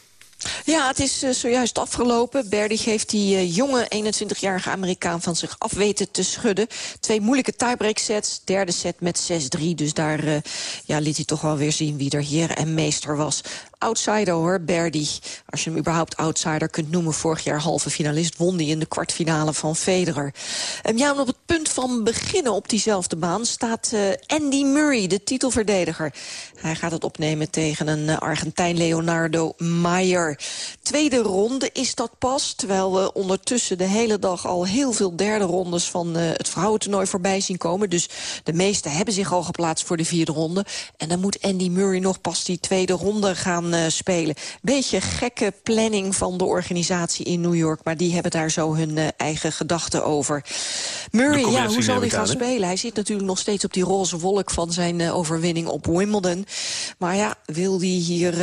Ja, het is uh, zojuist afgelopen. Berdig heeft die uh, jonge 21-jarige Amerikaan van zich af weten te schudden. Twee moeilijke tiebreak sets. Derde set met 6-3. Dus daar ja, liet hij toch wel weer zien wie er heer en meester was outsider hoor, Berdy. Als je hem überhaupt outsider kunt noemen. Vorig jaar halve finalist won hij in de kwartfinale van Federer. Um, ja, en op het punt van beginnen op diezelfde baan staat uh, Andy Murray, de titelverdediger. Hij gaat het opnemen tegen een uh, Argentijn Leonardo Maier. Tweede ronde is dat pas, terwijl we ondertussen de hele dag al heel veel derde rondes van uh, het vrouwentoernooi voorbij zien komen. Dus de meesten hebben zich al geplaatst voor de vierde ronde. En dan moet Andy Murray nog pas die tweede ronde gaan uh, spelen. Beetje gekke planning van de organisatie in New York... maar die hebben daar zo hun uh, eigen gedachten over. Murray, ja, hoe zal hij gaan spelen? Hij zit natuurlijk nog steeds op die roze wolk van zijn uh, overwinning op Wimbledon. Maar ja, wil hij hier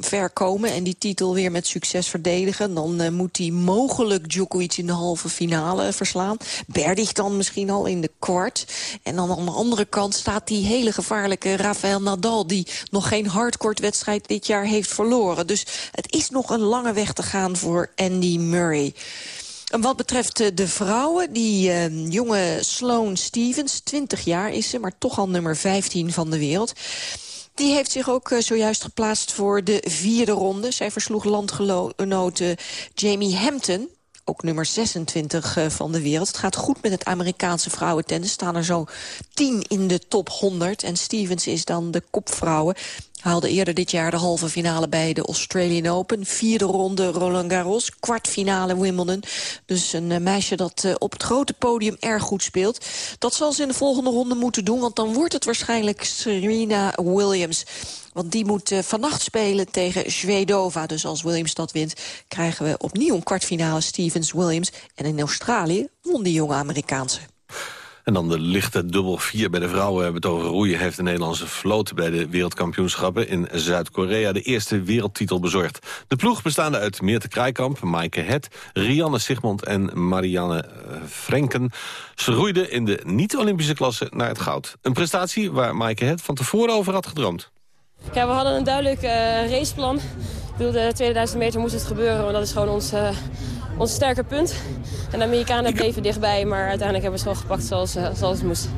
ver komen en die titel weer met succes verdedigen... dan moet hij mogelijk Djokovic in de halve finale verslaan. Berdig dan misschien al in de kwart. En dan aan de andere kant staat die hele gevaarlijke Rafael Nadal... die nog geen hardcourt wedstrijd dit jaar heeft verloren. Dus het is nog een lange weg te gaan voor Andy Murray. En wat betreft eh, de vrouwen, die uh, jonge Sloane Stevens, 20 jaar is ze... maar toch al nummer 15 van de wereld... Die heeft zich ook uh, zojuist geplaatst voor de vierde ronde. Zij versloeg landgenote Jamie Hampton ook nummer 26 uh, van de wereld. Het gaat goed met het Amerikaanse vrouwentennis. Staan er zo 10 in de top 100. En Stevens is dan de kopvrouwen. Haalde eerder dit jaar de halve finale bij de Australian Open. Vierde ronde Roland Garros, kwartfinale Wimbledon. Dus een uh, meisje dat uh, op het grote podium erg goed speelt. Dat zal ze in de volgende ronde moeten doen, want dan wordt het waarschijnlijk Serena Williams. Want die moet uh, vannacht spelen tegen Zwedova. Dus als Williams dat wint, krijgen we opnieuw een kwartfinale Stevens-Williams. En in Australië won die jonge Amerikaanse. En dan de lichte dubbel 4 bij de vrouwen. We hebben het over roeien. Heeft de Nederlandse vloot bij de wereldkampioenschappen in Zuid-Korea de eerste wereldtitel bezorgd. De ploeg bestaande uit Meerte Krijkamp, Maaike Het, Rianne Sigmond en Marianne eh, Frenken. Ze roeiden in de niet-Olympische klasse naar het goud. Een prestatie waar Maaike Het van tevoren over had gedroomd. Ja, we hadden een duidelijk uh, raceplan. Ik de 2000 meter moest het gebeuren, want dat is gewoon ons, uh, ons sterke punt. En de Amerikanen bleven dichtbij, maar uiteindelijk hebben we het gewoon gepakt zoals, uh, zoals het moest.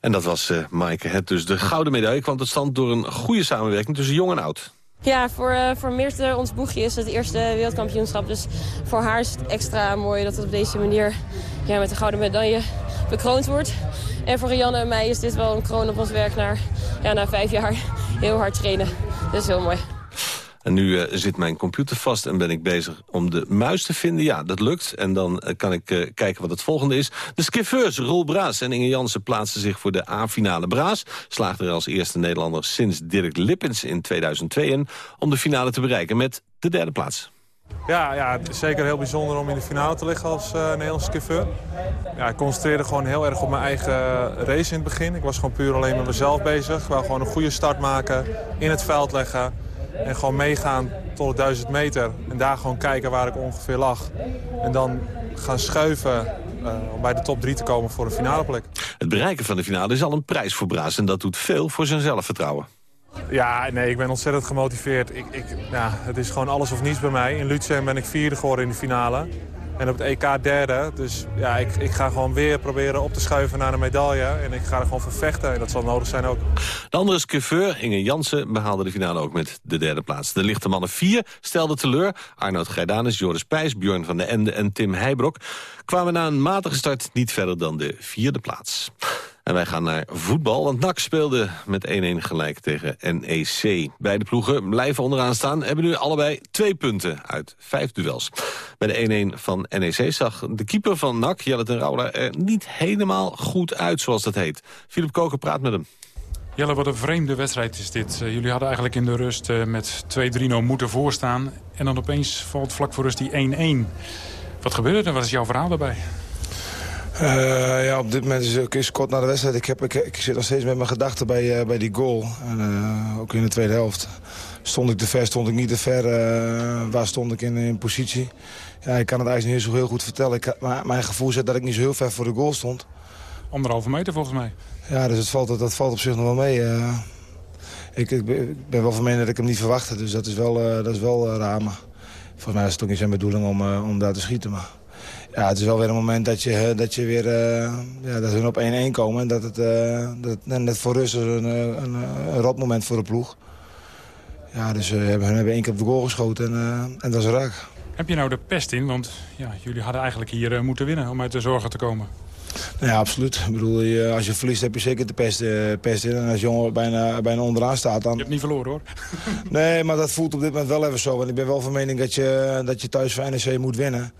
En dat was uh, Maaike Het. Dus de gouden medaille kwam tot stand door een goede samenwerking tussen jong en oud. Ja, voor, uh, voor Meerte, ons boegje, is het eerste wereldkampioenschap. Dus voor haar is het extra mooi dat het op deze manier ja, met de gouden medaille bekroond wordt. En voor Rianne en mij is dit wel een kroon op ons werk naar, ja, na vijf jaar heel hard trainen. Dat is heel mooi. En nu uh, zit mijn computer vast en ben ik bezig om de muis te vinden. Ja, dat lukt. En dan uh, kan ik uh, kijken wat het volgende is. De skiffeurs Roel Braas en Inge Jansen plaatsen zich voor de A-finale. Braas slaagde er als eerste Nederlander sinds Dirk Lippens in 2002 in... om de finale te bereiken met de derde plaats. Ja, ja, het is zeker heel bijzonder om in de finale te liggen als uh, Nederlandse skiffeur. Ja, ik concentreerde gewoon heel erg op mijn eigen race in het begin. Ik was gewoon puur alleen met mezelf bezig. Ik wou gewoon een goede start maken, in het veld leggen... en gewoon meegaan tot de 1000 meter. En daar gewoon kijken waar ik ongeveer lag. En dan gaan schuiven uh, om bij de top 3 te komen voor een finale plek. Het bereiken van de finale is al een prijs voor Braas... en dat doet veel voor zijn zelfvertrouwen. Ja, nee, ik ben ontzettend gemotiveerd. Ik, ik, ja, het is gewoon alles of niets bij mij. In Lutsen ben ik vierde geworden in de finale. En op het EK derde. Dus ja, ik, ik ga gewoon weer proberen op te schuiven naar een medaille. En ik ga er gewoon voor vechten. En dat zal nodig zijn ook. De andere skiffeur, Inge Jansen, behaalde de finale ook met de derde plaats. De lichte mannen vier stelden teleur. Arnoud Grijdanis, Joris Pijs, Bjorn van den Ende en Tim Heijbrok... kwamen na een matige start niet verder dan de vierde plaats. En wij gaan naar voetbal, want NAC speelde met 1-1 gelijk tegen NEC. Beide ploegen blijven onderaan staan, hebben nu allebei twee punten uit vijf duels. Bij de 1-1 van NEC zag de keeper van NAC, Jelle ten Rauwla, er niet helemaal goed uit, zoals dat heet. Philip Koker praat met hem. Jelle, wat een vreemde wedstrijd is dit. Uh, jullie hadden eigenlijk in de rust uh, met 2-3-0 moeten voorstaan. En dan opeens valt vlak voor rust die 1-1. Wat gebeurde er? Wat is jouw verhaal daarbij? Uh, ja, op dit moment is het is kort na de wedstrijd. Ik, heb, ik, ik zit nog steeds met mijn gedachten bij, uh, bij die goal. En, uh, ook in de tweede helft. Stond ik te ver, stond ik niet te ver? waar stond ik in, in positie? Ja, ik kan het eigenlijk niet zo heel goed vertellen. Ik, maar mijn gevoel zegt dat ik niet zo heel ver voor de goal stond. Anderhalve meter volgens mij. Ja, dus het valt, dat valt op zich nog wel mee. Ik, ik, ben wel van mening dat ik hem niet verwachtte. Dus dat is wel, dat is wel raar. Maar volgens mij is het ook niet zijn bedoeling om, om daar te schieten. Maar ja, het is wel weer een moment dat je, dat je weer uh, ja, dat we op 1-1 komen. En dat het, uh, dat het net voor rust een, een, een rotmoment voor de ploeg. Ja, dus we hebben, we hebben één keer op de goal geschoten en, uh, en dat was raak. Heb je nou de pest in? Want ja, jullie hadden eigenlijk hier moeten winnen om uit de zorgen te komen. Nou ja, absoluut. Ik bedoel, als je verliest heb je zeker de pest, pest in. En als je bijna, bijna onderaan staat dan... Je hebt niet verloren hoor. nee, maar dat voelt op dit moment wel even zo. Want ik ben wel van mening dat je, dat je thuis van NEC moet winnen.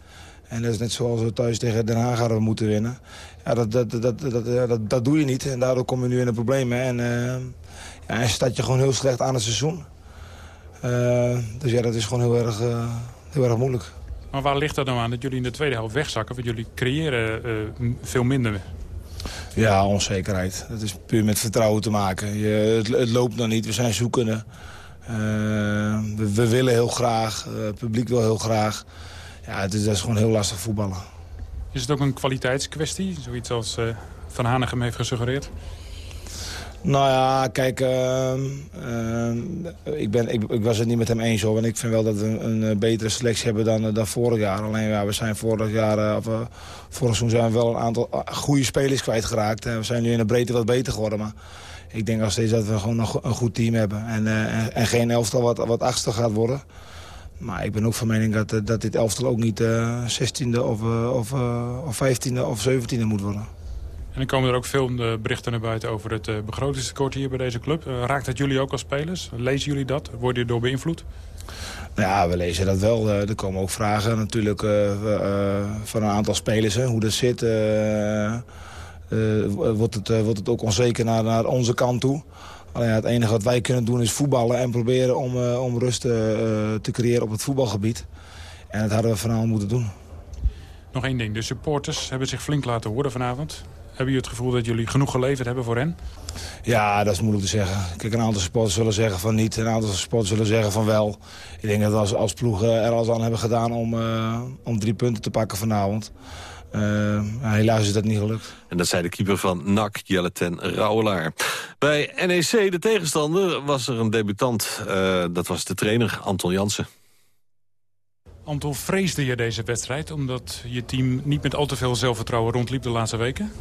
En dat is net zoals we thuis tegen Den Haag hadden moeten winnen. Ja, dat, dat, dat, dat, dat, dat doe je niet. En daardoor kom je nu in de problemen. En, uh, ja, en staat je gewoon heel slecht aan het seizoen. Uh, dus ja, dat is gewoon heel erg, heel erg moeilijk. Maar waar ligt dat nou aan dat jullie in de tweede helft wegzakken? Want jullie creëren veel minder. Ja, onzekerheid. Dat is puur met vertrouwen te maken. Je, het, het loopt nog niet, we zijn zoekende. We, we, willen heel graag, het publiek wil heel graag. Ja, het is, dat is gewoon heel lastig voetballen. Is het ook een kwaliteitskwestie? Zoiets als uh, Van Hanegem heeft gesuggereerd? Nou ja, kijk, uh, uh, ik, ben, ik, ik, was het niet met hem eens hoor. Want ik vind wel dat we een, een betere selectie hebben dan, dan vorig jaar. Alleen ja, we zijn vorig jaar, of vorig seizoen zijn we wel een aantal goede spelers kwijtgeraakt. We zijn nu in de breedte wat beter geworden. Maar ik denk nog steeds dat we gewoon een, een goed team hebben. En, en, en geen elftal wat, wat achter gaat worden. Maar ik ben ook van mening dat, dat dit elftal ook niet uh, 16e of, uh, of, of 15e of 17e moet worden. En dan komen er ook veel berichten naar buiten over het begrotingstekort hier bij deze club. raakt dat jullie ook als spelers? Lezen jullie dat? Worden jullie door beïnvloed? Nou ja, we lezen dat wel. er komen ook vragen natuurlijk van een aantal spelers, hè, hoe dat zit. wordt, het, wordt het ook onzeker naar, naar onze kant toe? Alleen het enige wat wij kunnen doen is voetballen en proberen om, uh, om rust uh, te creëren op het voetbalgebied. En dat hadden we vanavond moeten doen. Nog één ding, de supporters hebben zich flink laten horen vanavond. Hebben jullie het gevoel dat jullie genoeg geleverd hebben voor hen? Ja, dat is moeilijk te zeggen. Kijk, een aantal supporters zullen zeggen van niet. Een aantal supporters zullen zeggen van wel. Ik denk dat we als, als ploeg er alles aan hebben gedaan om, uh, om drie punten te pakken vanavond. Uh, helaas is dat niet gelukt. En dat zei de keeper van NAC, Jelle ten Rauwelaar. Bij NEC, de tegenstander, was er een debutant. Uh, dat was de trainer, Anton Jansen. Anton, vreesde je deze wedstrijd omdat je team niet met al te veel zelfvertrouwen rondliep de laatste weken?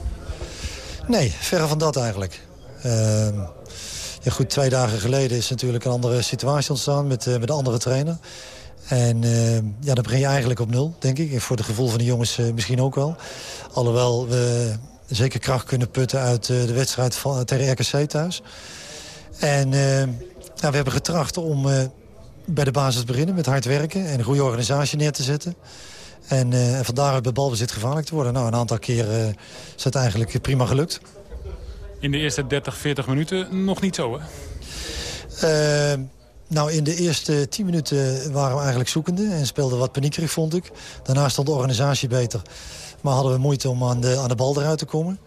Nee, verre van dat eigenlijk. Uh, ja goed, twee dagen geleden is natuurlijk een andere situatie ontstaan met, uh, met een andere trainer. En uh, ja, dan begin je eigenlijk op nul, denk ik. En voor het gevoel van de jongens uh, misschien ook wel. Alhoewel we zeker kracht kunnen putten uit de wedstrijd van, tegen RKC thuis. En ja, we hebben getracht om bij de basis te beginnen met hard werken... en een goede organisatie neer te zetten. En uh, van daaruit bij balbezit gevaarlijk te worden. Nou, een aantal keer is het eigenlijk prima gelukt. In de eerste 30, 40 minuten nog niet zo, hè? Nou, in de eerste 10 minuten waren we eigenlijk zoekende... en speelden wat paniekerig, vond ik. Daarna stond de organisatie beter. Maar hadden we moeite om aan de, aan de bal eruit te komen.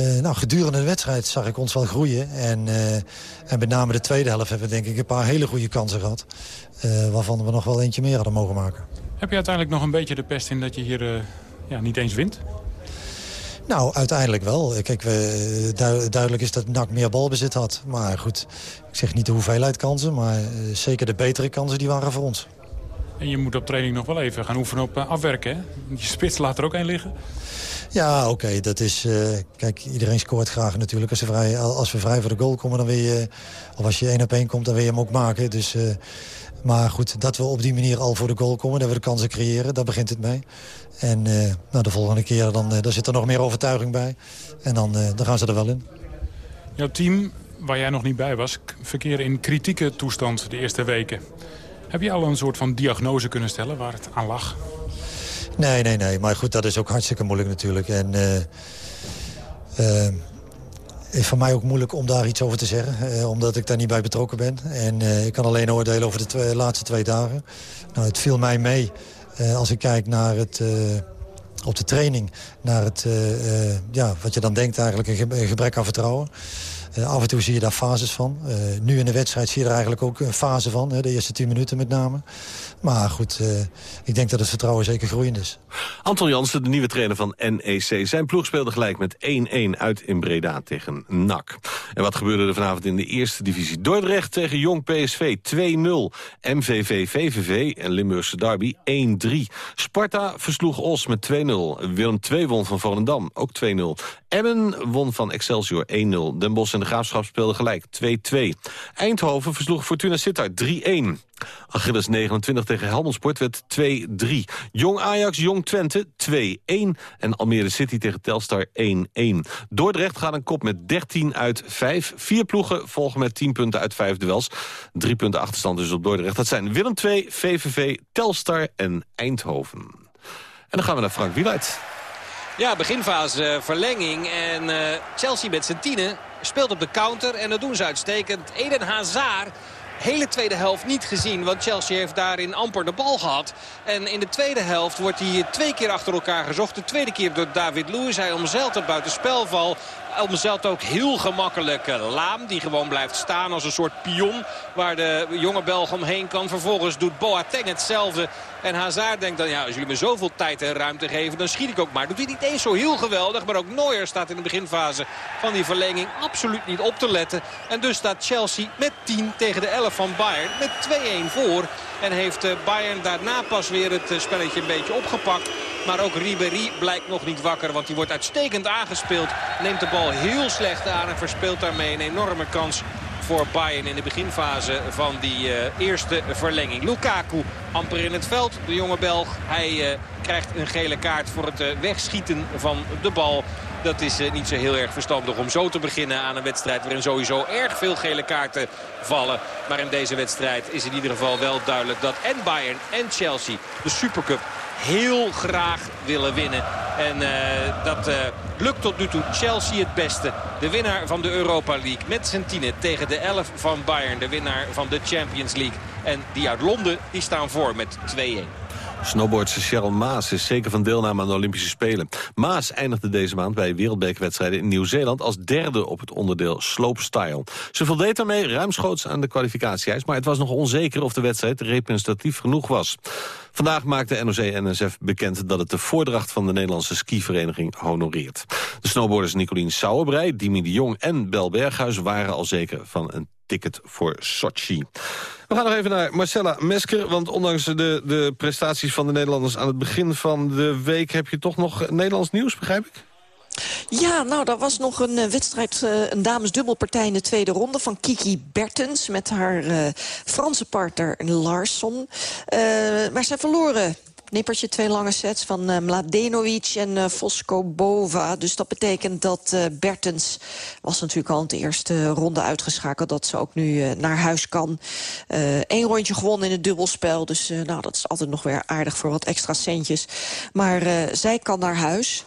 Uh, nou, gedurende de wedstrijd zag ik ons wel groeien. En, uh, en met name de tweede helft hebben we denk ik een paar hele goede kansen gehad. Uh, waarvan we nog wel eentje meer hadden mogen maken. Heb je uiteindelijk nog een beetje de pest in dat je hier ja, niet eens wint? Nou, uiteindelijk wel. Kijk, we, du duidelijk is dat NAC meer balbezit had. Maar goed, ik zeg niet de hoeveelheid kansen, maar zeker de betere kansen die waren voor ons. En je moet op training nog wel even gaan oefenen op afwerken, hè? Je spits laat er ook één liggen. Ja, oké, okay, dat is... Uh, kijk, iedereen scoort graag natuurlijk. Als, vrij, als we vrij voor de goal komen, dan wil je... Of als je één op één komt, dan wil je hem ook maken. Dus, uh, maar goed, dat we op die manier al voor de goal komen... dat we de kansen creëren, daar begint het mee. En uh, nou, de volgende keer, dan, daar zit er nog meer overtuiging bij. En dan, dan gaan ze er wel in. Jouw team, waar jij nog niet bij was... verkeren in kritieke toestand de eerste weken. Heb je al een soort van diagnose kunnen stellen waar het aan lag? Nee, nee, nee. Maar goed, dat is ook hartstikke moeilijk natuurlijk. En uh, is voor mij ook moeilijk om daar iets over te zeggen. Uh, omdat ik daar niet bij betrokken ben. En ik kan alleen oordelen over de twee, laatste twee dagen. Nou, het viel mij mee als ik kijk naar het op de training naar het, uh, uh, ja, wat je dan denkt eigenlijk, een, ge een gebrek aan vertrouwen. Af en toe zie je daar fases van. nu in de wedstrijd zie je er eigenlijk ook een fase van. Hè, de eerste tien minuten met name. Maar goed, ik denk dat het vertrouwen zeker groeiend is. Anton Jansen, de nieuwe trainer van NEC. Zijn ploeg speelde gelijk met 1-1 uit in Breda tegen NAC. En wat gebeurde er vanavond in de eerste divisie? Dordrecht tegen Jong PSV 2-0. MVV VVV en Limburgse Derby 1-3. Sparta versloeg Os met 2-0. Willem II won van Volendam, ook 2-0. Emmen won van Excelsior 1-0. Den Bosch en de Graafschap speelden gelijk 2-2. Eindhoven versloeg Fortuna Sittard 3-1. Achilles 29 tegen Helmond werd 2-3. Jong Ajax, Jong Twente 2-1. En Almere City tegen Telstar 1-1. Dordrecht gaat een kop met 13 uit 5. Vier ploegen volgen met 10 punten uit 5 duels. Drie punten achterstand dus op Dordrecht. Dat zijn Willem II, VVV, Telstar en Eindhoven. En dan gaan we naar Frank Wieluid. Ja, beginfase verlenging. En uh, Chelsea met zijn tienen speelt op de counter. En dat doen ze uitstekend. Eden Hazard hele tweede helft niet gezien. Want Chelsea heeft daarin amper de bal gehad. En in de tweede helft wordt hij twee keer achter elkaar gezocht. De tweede keer door David Lewis. Hij omzeilt op buitenspelval omzeilt ook heel gemakkelijk Laam. Die gewoon blijft staan als een soort pion. Waar de jonge Belg omheen kan. Vervolgens doet Boateng hetzelfde. En Hazard denkt dan, ja, als jullie me zoveel tijd en ruimte geven, dan schiet ik ook maar. Doet hij niet eens zo heel geweldig. Maar ook Neuer staat in de beginfase van die verlenging absoluut niet op te letten. En dus staat Chelsea met 10 tegen de 11 van Bayern. Met 2-1 voor. En heeft Bayern daarna pas weer het spelletje een beetje opgepakt. Maar ook Ribéry blijkt nog niet wakker. Want die wordt uitstekend aangespeeld. Neemt de bal heel slecht aan en verspeelt daarmee een enorme kans voor Bayern in de beginfase van die uh, eerste verlenging. Lukaku amper in het veld, de jonge Belg. Hij uh, krijgt een gele kaart voor het uh, wegschieten van de bal. Dat is niet zo heel erg verstandig om zo te beginnen aan een wedstrijd... waarin sowieso erg veel gele kaarten vallen. Maar in deze wedstrijd is in ieder geval wel duidelijk dat en Bayern en Chelsea de Supercup heel graag willen winnen. En uh, dat uh, lukt tot nu toe Chelsea het beste. De winnaar van de Europa League met zijn tienen tegen de 11 van Bayern. De winnaar van de Champions League. En die uit Londen die staan voor met 2-1. Snowboardster Cheryl Maas is zeker van deelname aan de Olympische Spelen. Maas eindigde deze maand bij wereldbekerwedstrijden in Nieuw-Zeeland... als derde op het onderdeel slopestyle. Ze voldeed daarmee ruimschoots aan de kwalificatieijs... maar het was nog onzeker of de wedstrijd representatief genoeg was. Vandaag maakte NOC-NSF bekend dat het de voordracht van de Nederlandse skivereniging honoreert. De snowboarders Nicolien Sauerbrei, Dimi de Jong en Bel Berghuis waren al zeker van een ticket voor Sochi. We gaan nog even naar Marcella Mesker, want ondanks de, de prestaties van de Nederlanders aan het begin van de week heb je toch nog Nederlands nieuws, begrijp ik? Ja, nou, daar was nog een uh, wedstrijd, uh, een damesdubbelpartij in de tweede ronde... van Kiki Bertens met haar uh, Franse partner Larsson. maar zij verloren nippertje, twee lange sets van uh, Mladenovic en uh, Fosco Bova. Dus dat betekent dat uh, Bertens was natuurlijk al in de eerste ronde uitgeschakeld... dat ze ook nu naar huis kan. Eén rondje gewonnen in het dubbelspel. Dus nou, dat is altijd nog weer aardig voor wat extra centjes. Maar zij kan naar huis.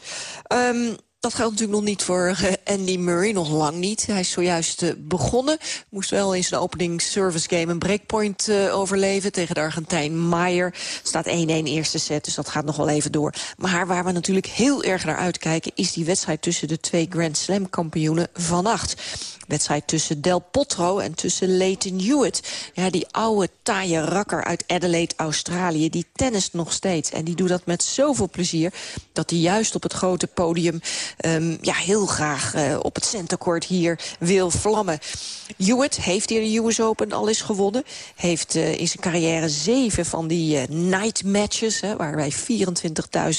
Um, dat geldt natuurlijk nog niet voor uh, Andy Murray, nog lang niet. Hij is zojuist uh, begonnen. Moest wel in zijn opening service game een breakpoint uh, overleven... tegen de Argentijn Maier. Staat 1-1 eerste set, dus dat gaat nog wel even door. Maar waar we natuurlijk heel erg naar uitkijken... is die wedstrijd tussen de twee Grand Slam kampioenen vannacht wedstrijd tussen Del Potro en tussen Leighton Hewitt. Ja, die oude, taaie rakker uit Adelaide, Australië... die tennist nog steeds. En die doet dat met zoveel plezier... dat hij juist op het grote podium um, ja, heel graag uh, op het centercourt hier wil vlammen. Hewitt heeft hier de US Open al eens gewonnen. Heeft uh, in zijn carrière zeven van die uh, night matches... Hè, waarbij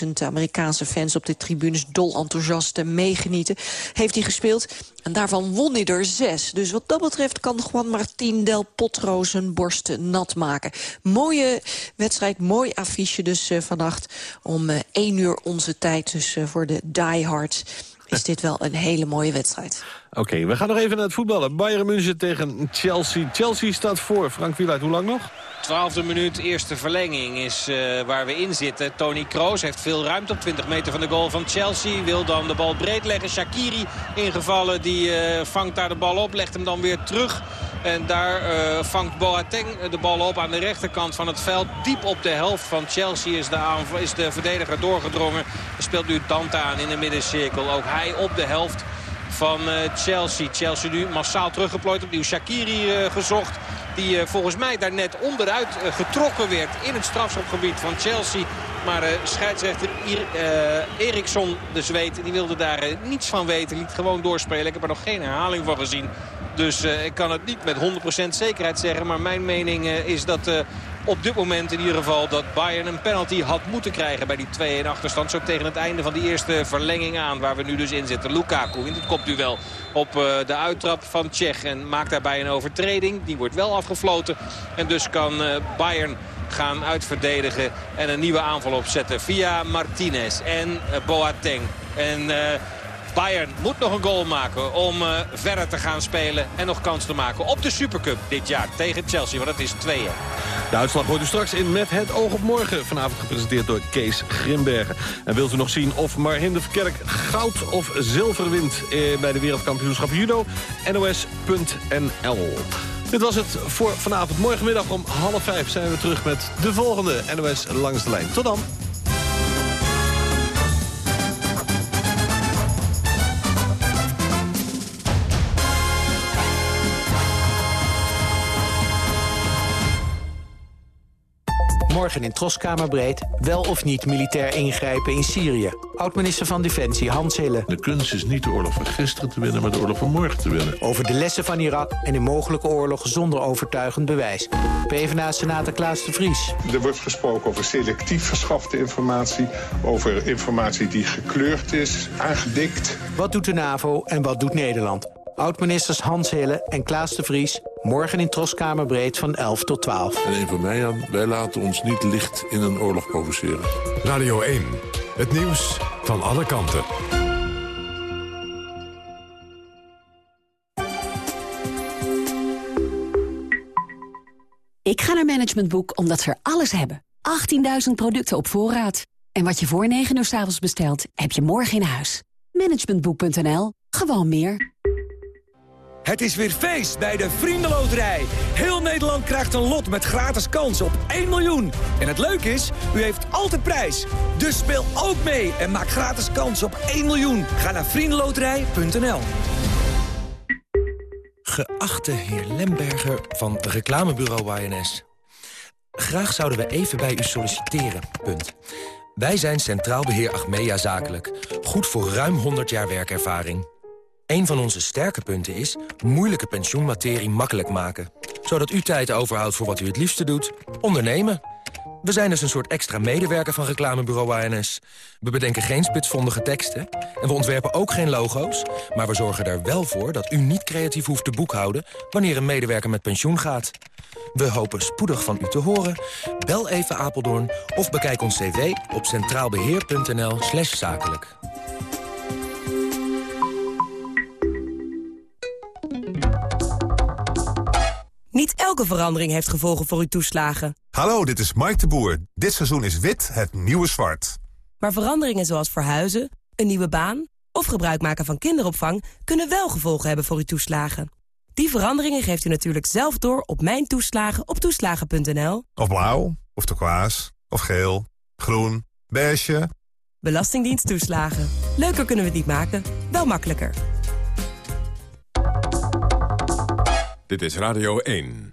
24.000 Amerikaanse fans op de tribunes dol enthousiast meegenieten... heeft hij gespeeld. En daarvan won hij er zes. Dus wat dat betreft kan Juan Martín del Potro zijn borst nat maken. Mooie wedstrijd, mooi affiche dus uh, vannacht. Om uh, één uur onze tijd, dus uh, voor de diehards is dit wel een hele mooie wedstrijd. Oké, we gaan nog even naar het voetballen. Bayern München tegen Chelsea. Chelsea staat voor. Frank Wieluid, hoe lang nog? Twaalfde minuut, eerste verlenging is uh, waar we in zitten. Tony Kroos heeft veel ruimte op 20 meter van de goal van Chelsea. Wil dan de bal breed leggen. Shakiri ingevallen, die uh, vangt daar de bal op. Legt hem dan weer terug. En daar uh, vangt Boateng de bal op aan de rechterkant van het veld. Diep op de helft van Chelsea is de, is de verdediger doorgedrongen. Speelt nu Dante aan in de middencirkel. Ook hij op de helft van uh, Chelsea. Chelsea nu massaal teruggeplooid. Opnieuw Shakiri uh, gezocht. Die uh, volgens mij daar net onderuit getrokken werd in het strafschopgebied van Chelsea. Maar scheidsrechter Eriksson, de Zweed, die wilde daar niets van weten. Liet gewoon doorspelen. Ik heb er nog geen herhaling van gezien. Dus ik kan het niet met 100% zekerheid zeggen. Maar mijn mening is dat op dit moment in ieder geval dat Bayern een penalty had moeten krijgen bij die 2-1 achterstand. Zo tegen het einde van die eerste verlenging aan waar we nu dus in zitten. Lukaku in het kopduel op uh, de uittrap van Tsjech en maakt daarbij een overtreding. Die wordt wel afgefloten en dus kan uh, Bayern gaan uitverdedigen en een nieuwe aanval opzetten via Martinez en uh, Boateng. En... Bayern moet nog een goal maken om uh, verder te gaan spelen en nog kans te maken op de Supercup dit jaar tegen Chelsea. Want het is 2 De uitslag hoort u straks in Met het oog op morgen. Vanavond gepresenteerd door Kees Grimbergen. En wilt u nog zien of Marhin de Verkerk goud of zilver wint eh, bij de wereldkampioenschap judo? NOS.nl dit was het voor vanavond. Morgenmiddag om half vijf zijn we terug met de volgende NOS Langs de Lijn. Tot dan. Morgen in Troskamerbreed wel of niet militair ingrijpen in Syrië. Oud-minister van Defensie Hans Hille. De kunst is niet de oorlog van gisteren te winnen, maar de oorlog van morgen te winnen. Over de lessen van Irak en een mogelijke oorlog zonder overtuigend bewijs. PvdA-senator Klaas de Vries. Er wordt gesproken over selectief verschafte informatie. Over informatie die gekleurd is, aangedikt. Wat doet de NAVO en wat doet Nederland? Oud-ministers Hans Hille en Klaas de Vries. Morgen in Troskamerbreed van 11 tot 12. En een van mij aan, wij laten ons niet licht in een oorlog provoceren. Radio 1, het nieuws van alle kanten. Ik ga naar Management Boek omdat ze er alles hebben. 18.000 producten op voorraad. En wat je voor 9 uur s avonds bestelt, heb je morgen in huis. Managementboek.nl. Gewoon meer. Het is weer feest bij de Vriendenloterij. Heel Nederland krijgt een lot met gratis kans op 1 miljoen. En het leuke is, u heeft altijd prijs. Dus speel ook mee en maak gratis kans op 1 miljoen. Ga naar vriendenloterij.nl Geachte heer Lemberger van reclamebureau YNS. Graag zouden we even bij u solliciteren. Punt. Wij zijn Centraal Beheer Achmea Zakelijk. Goed voor ruim 100 jaar werkervaring. Een van onze sterke punten is moeilijke pensioenmaterie makkelijk maken. Zodat u tijd overhoudt voor wat u het liefste doet. Ondernemen. We zijn dus een soort extra medewerker van reclamebureau ANS. We bedenken geen spitsvondige teksten en we ontwerpen ook geen logo's... maar we zorgen er wel voor dat u niet creatief hoeft te boekhouden... wanneer een medewerker met pensioen gaat. We hopen spoedig van u te horen. Bel even Apeldoorn of bekijk ons cv op centraalbeheer.nl zakelijk. Niet elke verandering heeft gevolgen voor uw toeslagen. Hallo, dit is Mike de Boer. Dit seizoen is wit het nieuwe zwart. Maar veranderingen zoals verhuizen, een nieuwe baan... of gebruik maken van kinderopvang... kunnen wel gevolgen hebben voor uw toeslagen. Die veranderingen geeft u natuurlijk zelf door op Mijn Toeslagen op toeslagen.nl. Of blauw, of turquoise, of geel, groen, beige. Belastingdienst toeslagen. Leuker kunnen we het niet maken, wel makkelijker. Dit is Radio 1.